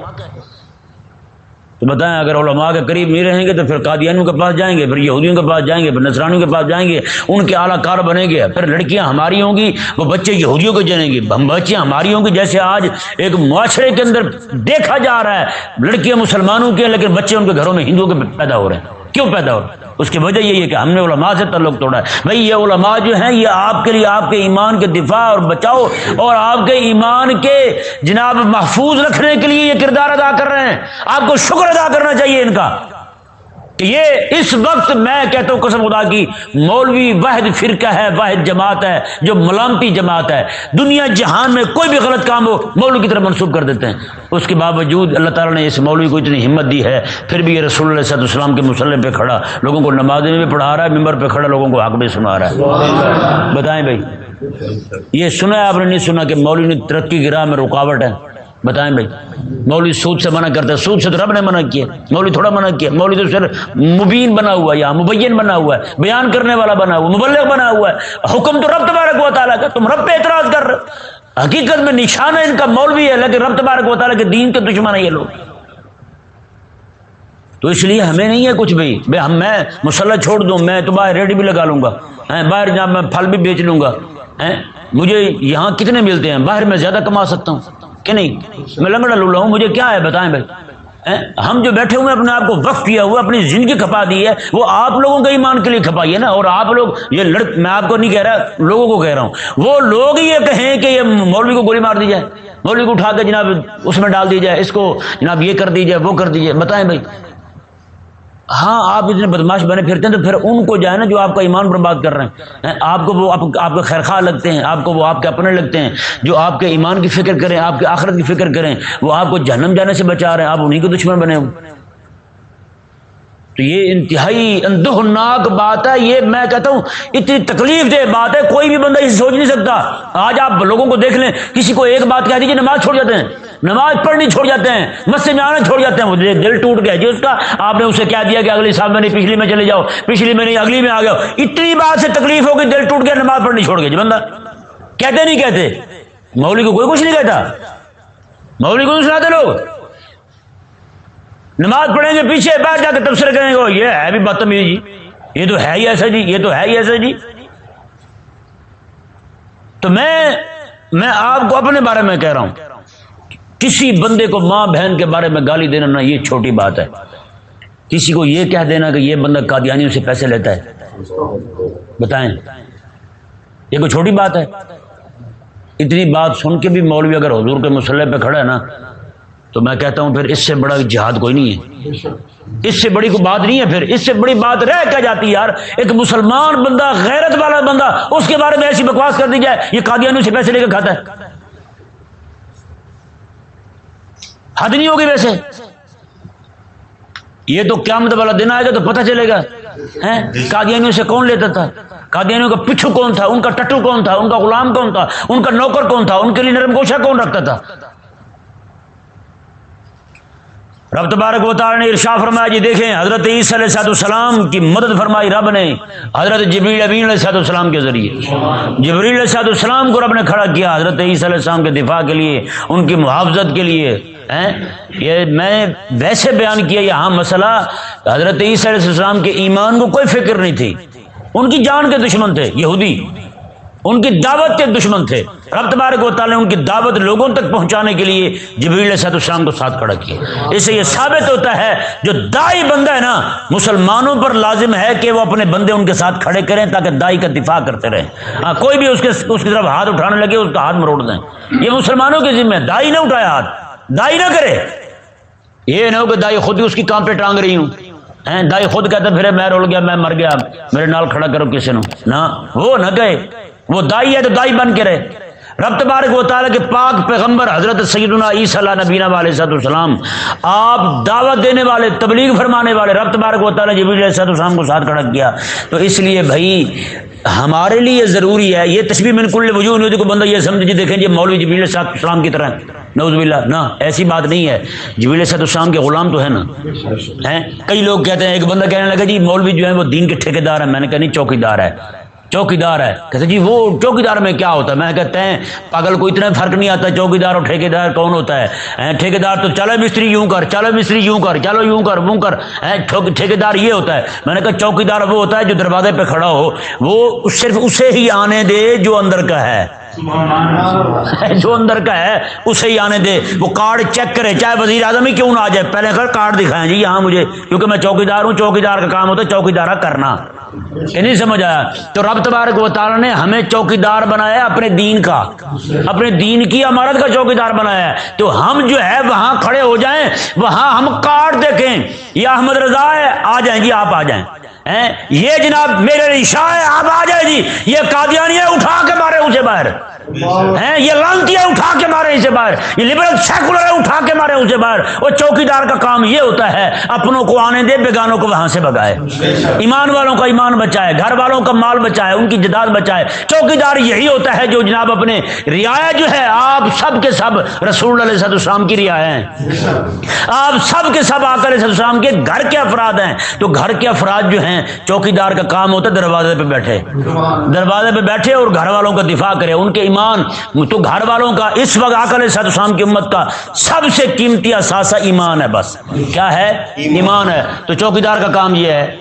تو بتائیں اگر علماء کے قریب نہیں رہیں گے تو پھر قادیانیوں کے پاس جائیں گے، پھر یہودیوں کے پاس جائیں گے، پھر نسرانیوں کے پاس جائیں گے، ان کے اعلیٰ کار بنیں گے، پھر لڑکیاں ہماری ہوں گی، وہ بچے یہودیوں کو جنیں گے، ہم بچیاں ہماری ہوں گی جیسے آج ایک معاشرے کے اندر دیکھا جا رہا ہے، لڑکیاں مسلمانوں کی ہیں لیکن بچے ان کے گھروں میں ہندوؤں کے پیدا ہو رہے ہیں۔ کیوں پیدا ہو؟ اس کی وجہ یہی ہے کہ ہم نے علماء سے تعلق توڑا ہے۔ بھائی، یہ علماء جو ہیں، یہ آپ کے لیے، آپ کے ایمان کے دفاع اور بچاؤ اور آپ کے ایمان کے جناب محفوظ رکھنے کے لیے یہ کردار ادا کر رہے ہیں۔ آپ کو شکر ادا کرنا چاہیے ان کا۔ کہ یہ اس وقت میں کہتا ہوں قسم خدا کی، مولوی واحد فرقہ ہے، واحد جماعت ہے، جو ملامتی جماعت ہے۔ دنیا جہان میں کوئی بھی غلط کام ہو، مولوی کی طرف منسوخ کر دیتے ہیں۔ اس کے باوجود اللہ تعالیٰ نے اس مولوی کو اتنی ہمت دی ہے، پھر بھی یہ رسول اللہ صلی السلام کے مسلح پہ کھڑا، لوگوں کو نماز میں بھی پڑھا رہا ہے، ممبر پہ کھڑا، لوگوں کو حق بھی سنا رہا ہے۔ بتائیں بھائی، یہ سنا ہے، آپ نے نہیں سنا کہ مولوی نے ترقی کی راہ میں رکاوٹ ہے؟ بتائیں بھائی۔ مولوی سود سے منع کرتا ہے سود سے تو رب نے منع کیا مولوی تھوڑا منع کیا مولوی تو صرف مبین بنا ہوا ہے یا مبین بنا ہوا ہے۔ بیان کرنے والا بنا ہوا مبلغ بنا ہوا ہے۔ حکم تو رب تبارک و تعالیٰ کا، تم رب پہ اعتراض کر۔ رہے حقیقت میں نشان ہے ان کا مولوی ہے، لیکن رب تبارک و تعالیٰ کے دین کے دشمن ہے یہ لوگ۔ تو اس لیے ہمیں نہیں ہے کچھ بھی۔ بھائی ہم میں مسلح چھوڑ دوں، میں تو باہر ریڈی بھی لگا لوں گا۔ باہر جہاں میں پھل بھی بیچ لوں گا۔ مجھے یہاں کتنے ملتے ہیں؟ باہر میں زیادہ کما سکتا ہوں۔ کہ نہیں؟ میں لنگڑا لولا ہوں، مجھے کیا ہے بتائیں بھائی؟ ہم جو بیٹھے ہوئے اپنے آپ کو وقف کیا ہوا، اپنی زندگی کھپا دی ہے، وہ آپ لوگوں کے ایمان کے لیے کھپائی ہے نا؟ اور آپ لوگ، یہ لڑ، میں آپ کو نہیں کہہ رہا، لوگوں کو کہہ رہا ہوں۔ وہ لوگ یہ کہیں کہ یہ مولوی کو گولی مار دی جائے، مولوی کو اٹھا کے جناب اس میں ڈال دی جائے، اس کو جناب یہ کر دی جائے، وہ کر دی جائے۔ بتائیں بھائی؟ ہاں آپ اتنے بدماش بنے پھرتے ہیں تو پھر ان کو جائے نا جو آپ کا ایمان برباد کر رہے ہیں۔ آپ کو وہ آپ کے خیر خواہ لگتے ہیں، آپ کو وہ آپ کے اپنے لگتے ہیں۔ جو آپ کے ایمان کی فکر کریں، آپ کے آخرت کی فکر کریں، وہ آپ کو جہنم جانے سے بچا رہے ہیں، آپ انہیں کے دشمن بنے ہوئے۔ تو یہ انتہائی اندہناک بات ہے، یہ میں کہتا ہوں، اتنی تکلیف دہ بات ہے، کوئی بھی بندہ اسے سوچ نہیں سکتا۔ آج آپ لوگوں کو دیکھ لیں، کسی کو ایک بات کہہ دیجیے نماز چھوڑ جاتے ہیں۔ نماز پڑھنی چھوڑ جاتے ہیں، مسجد میں آنا چھوڑ جاتے ہیں۔ وہ دل ٹوٹ گیا۔ جی اس کا آپ نے اسے کہہ دیا کہ اگلی سال میں نہیں، پچھلی میں چلے جاؤ، پچھلی میں نہیں، اگلی میں آ گیا اتنی بات سے تکلیف ہوگی، دل ٹوٹ گیا، نماز پڑھنی چھوڑ گیا جی بندہ، کہتے نہیں کہتے؟ مولوی کو کوئی کچھ نہیں کہتا۔ مولوی کو سناتے لوگ؟ نماز پڑھیں گے پیچھے بیٹھ جا کے تبصرہ کریں گے، یہ ہے بھی بدتمیزی جی۔ یہ تو ہے ہی ایسا جی یہ تو ہے ہی ایسا جی۔ تو میں میں آپ کو اپنے بارے میں کہہ رہا ہوں۔ کسی بندے کو ماں بہن کے بارے میں گالی دینا نہ یہ چھوٹی بات ہے۔ کسی کو یہ کہہ دینا کہ یہ بندہ قادیانیوں سے پیسے لیتا ہے۔ بتائیں۔ یہ کوئی چھوٹی بات ہے؟ اتنی بات سن کے بھی مولوی اگر حضور کے مسلح پہ کھڑا ہے نا تو میں کہتا ہوں پھر اس سے بڑا جہاد کوئی نہیں ہے۔ اس سے بڑی کوئی بات نہیں ہے پھر۔ اس سے بڑی بات رہ کیا جاتی یار؟ ایک مسلمان بندہ، غیرت والا بندہ، اس کے بارے میں ایسی بکواس کر دی جائے، یہ قادیانوں سے پیسے لے کے کھاتا ہے۔ حد نہیں ہوگی ویسے۔ یہ تو قیامت والا دن آئے گا تو پتہ چلے گا۔ قادیانیوں سے کون لیتا تھا؟ قادیانیوں کا پچھو کون تھا؟ ان کا ٹٹو کون تھا؟ ان کا غلام کون تھا؟ ان کا نوکر کون تھا؟ ان کے لیے نرم گوشہ کون رکھتا تھا؟ رب تبارک و تعالی نے ارشا فرمایا جی دیکھیں، حضرت عیسی علیہ صاحب السلام کی مدد فرمائی رب نے، حضرت جبریل امین علیہ صاحب السلام کے ذریعے۔ جبریل علیہ صاحب السلام کو رب نے کھڑا کیا، حضرت عیسی علیہ السلام کے دفاع کے لیے، ان کی محافظت کے لیے یہ میں ویسے بیان کیا یہاں مسئلہ، حضرت عیسی علیہ السلام کے ایمان کو کوئی فکر نہیں تھی۔ ان کی جان کے دشمن تھے، یہودی۔ ان کی دعوت کے دشمن تھے۔ رب تبارک و تعالیٰ نے ان کی دعوت لوگوں تک پہنچانے کے لیے جبریل صاحب السلام کو ساتھ کھڑا کیا۔ اس سے یہ ثابت ہوتا ہے جو دائی بندہ ہے نا، مسلمانوں پر لازم ہے کہ وہ اپنے بندے ان کے ساتھ کھڑے کریں تاکہ دائی کا دفاع کرتے رہیں۔ ہاں کوئی بھی اس کے، اس کی طرف ہاتھ اٹھانے لگے، اس کا ہاتھ مروڑ دیں۔ یہ مسلمانوں کے ذمہ دائی نہ اٹھایا ہاتھ۔ دائی نہ کرے۔ یہ نہ ہو کہ دائی خود ہی اس کی کام پہ ٹانگ رہی ہوں۔ دائی خود کہتے پھر میں رول گیا، میں مر گیا، میرے نال کھڑا کرو کسی نہ، وہ نہ گئے۔ وہ دائی ہے تو دائی بن کے رہے۔ رب تبارک و تعالیٰ کے پاک پیغمبر حضرت سیدنا عیسی اللہ نبینہ والے صد السلام آپ دعوت دینے والے، تبلیغ فرمانے والے رب تبارک و تعالیٰ جبیل علیہ السلام کو ساتھ کھڑا کیا۔ تو اس لیے بھائی، ہمارے لیے ضروری ہے، یہ تصویر من کل وجود نہیں کو بندہ یہ سمجھ دیکھیں یہ مولوی جبیل صاحب السلام کی طرح۔ نوز باللہ، نہ، ایسی بات نہیں ہے۔ جبیل صاحب السلام کے غلام تو ہے نا۔ ہیں؟ کئی لوگ کہتے ہیں، ایک بندہ کہنے لگا جی مولوی جو ہے وہ دین کے ٹھیکے دار ہیں۔ میں نے کہا نہیں چوکی دار ہے۔ چوکی دار ہے۔ کہتے جی وہ چوکی دار میں کیا ہوتا ہے؟ میں کہتے ہیں پاگل کو اتنا فرق نہیں آتا چوکی دار اور ٹھیکے دار کون ہوتا ہے؟ ٹھیکے دار تو چلو مستری یوں کر چلو مستری یوں کر چلو یوں کر وہ کر۔ ٹھیکے دار یہ ہوتا ہے۔ میں نے کہا چوکی دار وہ ہوتا ہے جو دروازے پہ کھڑا ہو وہ صرف اسے ہی آنے دے جو اندر کا ہے۔ جو اندر کا ہے اسے ہی آنے دے۔ وہ کارڈ چیک کرے چاہے وزیر اعظم ہی کیوں نہ آ جائے۔ پہلے کارڈ دکھائیں جی یہاں مجھے کیونکہ میں چوکی دار ہوں چوکی دار کا کام ہوتا ہے چوکی دارہ کرنا۔ نہیں سمجھ آیا؟ تو رب تبارک و تعالیٰ نے ہمیں چوکی دار بنایا اپنے دین کا۔ اپنے دین کی عمارت کا چوکی دار بنایا ہے۔ تو ہم جو ہے وہاں کھڑے ہو جائیں، وہاں ہم کارڈ دیکھیں۔ یا احمد رضا ہے، آ جائیں جی آپ آ جائیں۔ یہ جناب میرے شاہ ہے، آپ آ جائیں جی۔ یہ قادیانی ہے، اٹھا کے مارے اسے باہر۔ ہیں، یہ لانتی ہے اٹھا کے مارے اسے باہر۔ یہ لبرل سیکولر ہے اٹھا کے مارے اسے باہر۔ وہ چوکی دار کا کام یہ ہوتا ہے، اپنوں کو آنے دے، بیگانوں کو وہاں سے بگائے۔ ایمان والوں کا ایمان بچائے، گھر والوں کا مال بچائے، ان کی جداد بچائے۔ چوکی دار یہی ہوتا ہے جو جناب اپنے رعایت جو ہے، آپ سب کے سب رسول علیہ السلام کی رعایت ہیں۔ آپ سب کے سب آکر علیہ السلام کے گھر کے افراد ہیں۔ تو گھر کے افراد جو ہیں چوکی دار کا کام ہوتا ہے، دروازے پہ بیٹھے۔ دروازے پہ بیٹھے اور گھر والوں کا دفاع کرے، ان کے ایمان۔ تو گھر والوں کا، اس وقت آکل شام کی امت کا سب سے قیمتی اثاثہ ایمان ہے بس۔ کیا ہے؟ ایمان ہے۔ تو چوکی دار کا کام یہ ہے۔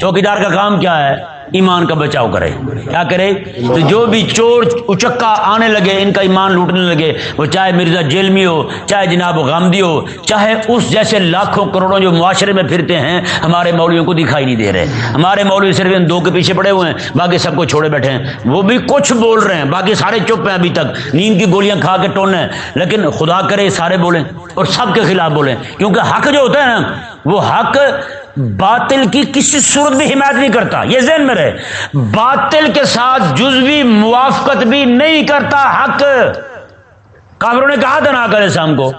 چوکی دار کا کام کیا ہے؟ ایمان کا بچاؤ کرے۔ کیا کرے؟ تو جو بھی چور اچکا آنے لگے، ان کا ایمان لوٹنے لگے، وہ چاہے مرزا جیل میں ہو، چاہے جناب غامدی ہو، چاہے اس جیسے لاکھوں کروڑوں جو معاشرے میں پھرتے ہیں، ہمارے مولویوں کو دکھائی نہیں دے رہے۔ ہمارے مولوی صرف ان دو کے پیچھے پڑے ہوئے ہیں، باقی سب کو چھوڑے بیٹھے ہیں۔ وہ بھی کچھ بول رہے ہیں، باقی سارے چپ ہیں ابھی تک۔ نیند کی گولیاں کھا کے ٹون ہیں، لیکن خدا کرے سارے بولیں اور سب کے خلاف بولیں۔ کیونکہ حق جو ہوتا ہے نا، وہ حق باطل کی کسی صورت بھی حمایت نہیں کرتا یہ ذہن میں رہے۔ باطل کے ساتھ جزوی موافقت بھی نہیں کرتا حق۔ کافروں نے کہا تھا نا آکر شام کو۔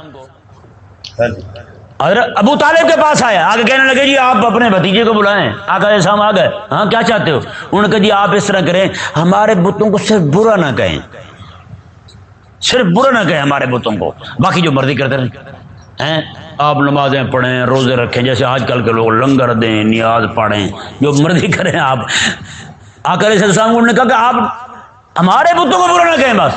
اور ابو طالب کے پاس آیا آگے کہنے لگے جی آپ اپنے بھتیجے کو بلائیں۔ آکر شام آ گئے۔ ہاں کیا چاہتے ہو؟ انہوں نے کہا جی آپ اس طرح کریں ہمارے بتوں کو صرف برا نہ کہیں۔ صرف برا نہ کہیں ہمارے بتوں کو۔ باقی جو مرضی کرتے رہیں۔ آپ نمازیں پڑھیں، روزے رکھیں، جیسے آج کل کے لوگ لنگر دیں، نیاز پڑھیں جو مرضی کریں آپ۔ آ کر اسلام نے کہا کہ آپ ہمارے بتوں کو برا نہ کہیں بس۔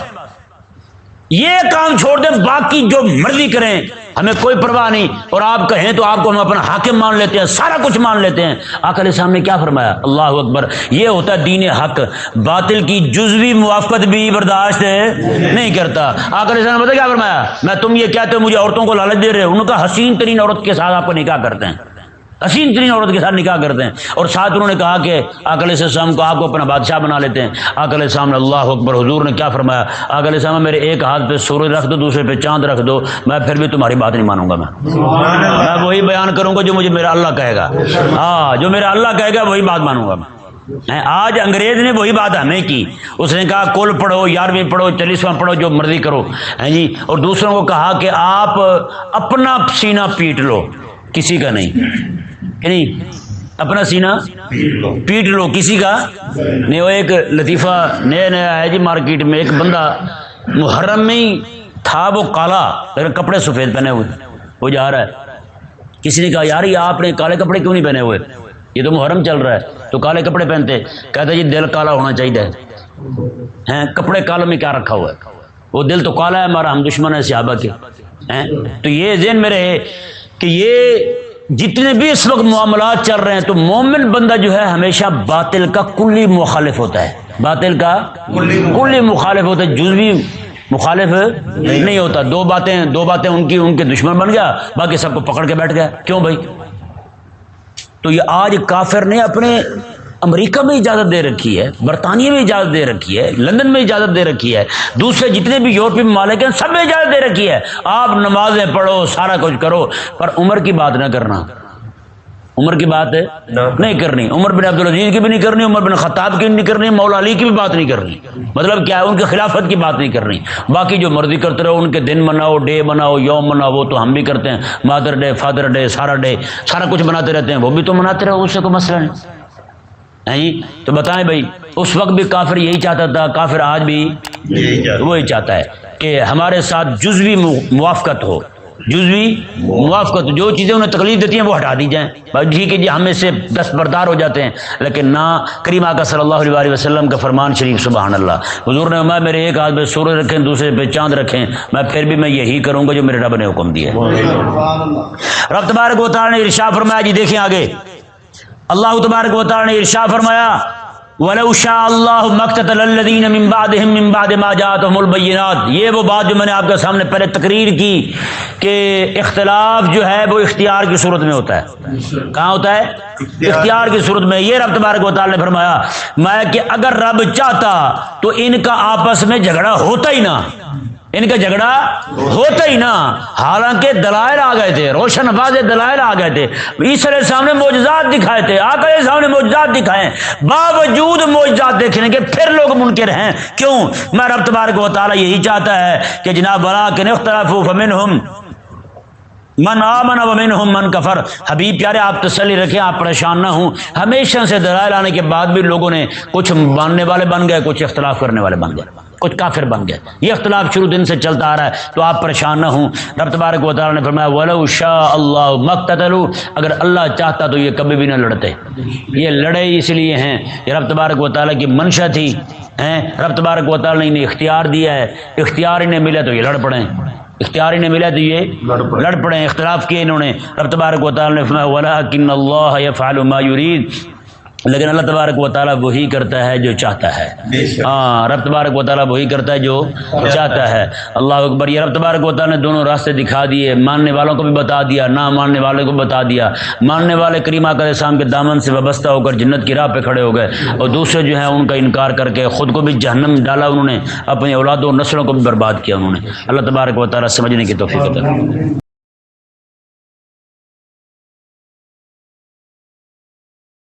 یہ کام چھوڑ دیں، باقی جو مرضی کریں، ہمیں کوئی پرواہ نہیں۔ اور آپ کہیں تو آپ کو ہم اپنا حاکم مان لیتے ہیں، سارا کچھ مان لیتے ہیں۔ آکر اسلام نے کیا فرمایا؟ اللہ اکبر، یہ ہوتا ہے دین حق۔ باطل کی جزوی موافقت بھی برداشت نہیں کرتا۔ آکر اسلام نے کیا فرمایا؟ میں تم یہ کہتے ہو، مجھے عورتوں کو لالچ دے رہے ہو۔ ان کا حسین ترین عورت کے ساتھ آپ کو نکاح کرتے ہیں۔ حسین ترین عورت کے ساتھ نکاح کرتے ہیں۔ اور ساتھ انہوں نے کہا کہ آکل السلام کو آپ کو اپنا بادشاہ بنا لیتے ہیں۔ آکل السلام نے اللہ اکبر حضور نے کیا فرمایا؟ آکل السلام میرے ایک ہاتھ پہ سورج رکھ دو، دوسرے پہ چاند رکھ دو، میں پھر بھی تمہاری بات نہیں مانوں گا میں۔ میں وہی بیان کروں گا جو مجھے میرا اللہ کہے گا۔ ہاں جو میرا اللہ کہے گا وہی بات مانوں گا میں۔ آج انگریز نے وہی بات ہمیں کی۔ اس نے کہا، کل پڑھو، یارویں پڑھو، چالیسواں پڑھو، جو مرضی کرو۔ ہیں جی اور دوسروں کو کہا کہ آپ اپنا سینہ پیٹ لو، کسی کا نہیں۔ یعنی اپنا سینا پیٹ لو، کسی کا؟ نہیں، وہ ایک لطیفہ نیا نیا ہے جی مارکیٹ میں، ایک بندہ محرم میں ہی تھا، وہ کالا، لیکن کپڑے سفید پہنے ہوئے، وہ جا رہا ہے۔ کسی نے کہا، یار، یہ آپ نے کالے کپڑے کیوں نہیں پہنے ہوئے؟ یہ تو محرم چل رہا ہے، تو کالے کپڑے پہنتے۔ کہتے جی دل کالا ہونا چاہیے۔ ہیں، کپڑے کالوں میں کیا رکھا ہوا ہے؟ وہ دل تو کالا ہے، ہمارا ہم دشمن ہے صحابہ کے۔ ہیں؟ تو یہ ذہن میں رہے کہ یہ جتنے بھی اس وقت معاملات چل رہے ہیں تو مومن بندہ جو ہے ہمیشہ باطل کا کلی مخالف ہوتا ہے۔ باطل کا کلی مخالف۔ ہوتا ہے۔ جزوی مخالف نہیں۔ ہوتا۔ دو باتیں دو باتیں ان کی ان کے دشمن بن گیا باقی سب کو پکڑ کے بیٹھ گیا کیوں بھائی؟ تو یہ آج کافر نے اپنے امریکہ میں اجازت دے رکھی ہے، برطانیہ میں اجازت دے رکھی ہے، لندن میں اجازت دے رکھی ہے، دوسرے جتنے بھی یورپی ممالک ہیں، سب میں اجازت دے رکھی ہے۔ آپ نمازیں پڑھو، سارا کچھ کرو، پر عمر کی بات نہ کرنا۔ عمر کی بات ہے نہیں کرنی۔ عمر بن عبدالعزیز کی بھی نہیں کرنی، عمر بن خطاب کی بھی نہیں کرنی، مولا علی کی بھی بات نہیں کرنی۔ مطلب کیا ہے؟ ان کے خلافت کی بات نہیں کرنی۔ باقی جو مرضی کرتے رہو، ان کے دن مناؤ، ڈے مناؤ، یوم مناؤ، وہ تو ہم بھی کرتے ہیں۔ مادر ڈے، فادر ڈے، سارا ڈے، سارا کچھ مناتے رہتے ہیں، وہ بھی تو مناتے رہو، اس سے کوئی مسئلہ نہیں۔ تو بتائیں بھائی اس وقت بھی کافر یہی چاہتا تھا کافر آج بھی وہی چاہتا ہے کہ ہمارے ساتھ جزوی موافقت ہو۔ جزوی موافقت جو چیزیں انہیں تکلیف دیتی ہیں وہ ہٹا دی جائیں۔ جی کہ جی ہم اس سے دست بردار ہو جاتے ہیں لیکن نہ کریمہ کا صلی اللہ علیہ وسلم کا فرمان شریف سبحان اللہ۔ حضور نے میں میرے ایک ہاتھ پہ سورج رکھیں دوسرے پہ چاند رکھیں میں پھر بھی میں یہی کروں گا جو میرے رب نے حکم دیا رب تبارک و تعالی نے ارشاد فرمایا جی دیکھیں آگے۔ اللہ تبارک و تعالی نے ارشاد فرمایا ولو شاء اللہ مقتل الذین من بعدهم من بعد ما جاءتهم البینات. یہ وہ بات جو میں نے آپ کے سامنے پہلے تقریر کی کہ اختلاف جو ہے وہ اختیار کی صورت میں ہوتا ہے۔ کہاں ہوتا ہے؟ اختیار کی صورت میں۔ یہ رب تبارک و تعالی نے فرمایا میں کہ اگر رب چاہتا تو ان کا آپس میں جھگڑا ہوتا ہی نہ۔ ان کا جھگڑا ہوتا ہی نا۔ حالانکہ دلائل آ گئے تھے، روشن واضح دلائل آ گئے تھے۔ عیسر سامنے موجزات دکھائے تھے، آقا سامنے موجزات دکھائے۔ باوجود موجزات دیکھنے کے پھر لوگ منکر ہیں۔ کیوں؟ میں رب تبارک و تعالیٰ یہی چاہتا ہے کہ جناب بلا کے اختلاف ہم من آمن ومن ہم من کفر۔ حبیب پیارے، آپ تسلی رکھیں، آپ پریشان نہ ہوں۔ ہمیشہ سے دلائل آنے کے بعد بھی لوگوں نے کچھ ماننے والے بن گئے، کچھ اختلاف کرنے والے بن گئے، کچھ کافر بن گئے۔ یہ اختلاف شروع دن سے چلتا آ رہا ہے، تو آپ پریشان نہ ہوں۔ رب تبارک و تعالیٰ نے فرمایا، ولو شاء اللہ مقتلو اگر اللہ چاہتا تو یہ کبھی بھی نہ لڑتے۔ یہ لڑے اس لیے ہیں یہ رب تبارک و تعالیٰ کی منشا تھی، ہیں۔ رب تبارک و تعالیٰ نے انہیں اختیار دیا ہے، اختیار انہیں ملا تو یہ لڑ پڑیں۔ اختیار انہیں ملا تو یہ لڑ پڑے۔ اختلاف کیے انہوں نے۔ رب تبارک و تعالیٰ نے فرمایا ولا کن اللہ یفعل ما یرید لیکن اللہ تبارک و تعالیٰ وہی کرتا ہے جو چاہتا ہے۔ ہاں رب تبارک و تعالیٰ وہی کرتا ہے جو چاہتا ہے۔ اللہ اکبر یہ رب تبارک و تعالیٰ نے دونوں راستے دکھا دیے۔ ماننے والوں کو بھی بتا دیا نہ ماننے والے کو بتا دیا۔ ماننے والے کریمہ کا اسلام کے دامن سے وابستہ ہو کر جنت کی راہ پہ کھڑے ہو گئے۔ اور دوسرے جو ہیں ان کا انکار کر کے خود کو بھی جہنم ڈالا انہوں نے۔ اپنی اولاد و نسلوں کو بھی برباد کیا انہوں نے۔ اللہ تبارک و تعالیٰ سمجھنے کی توفیق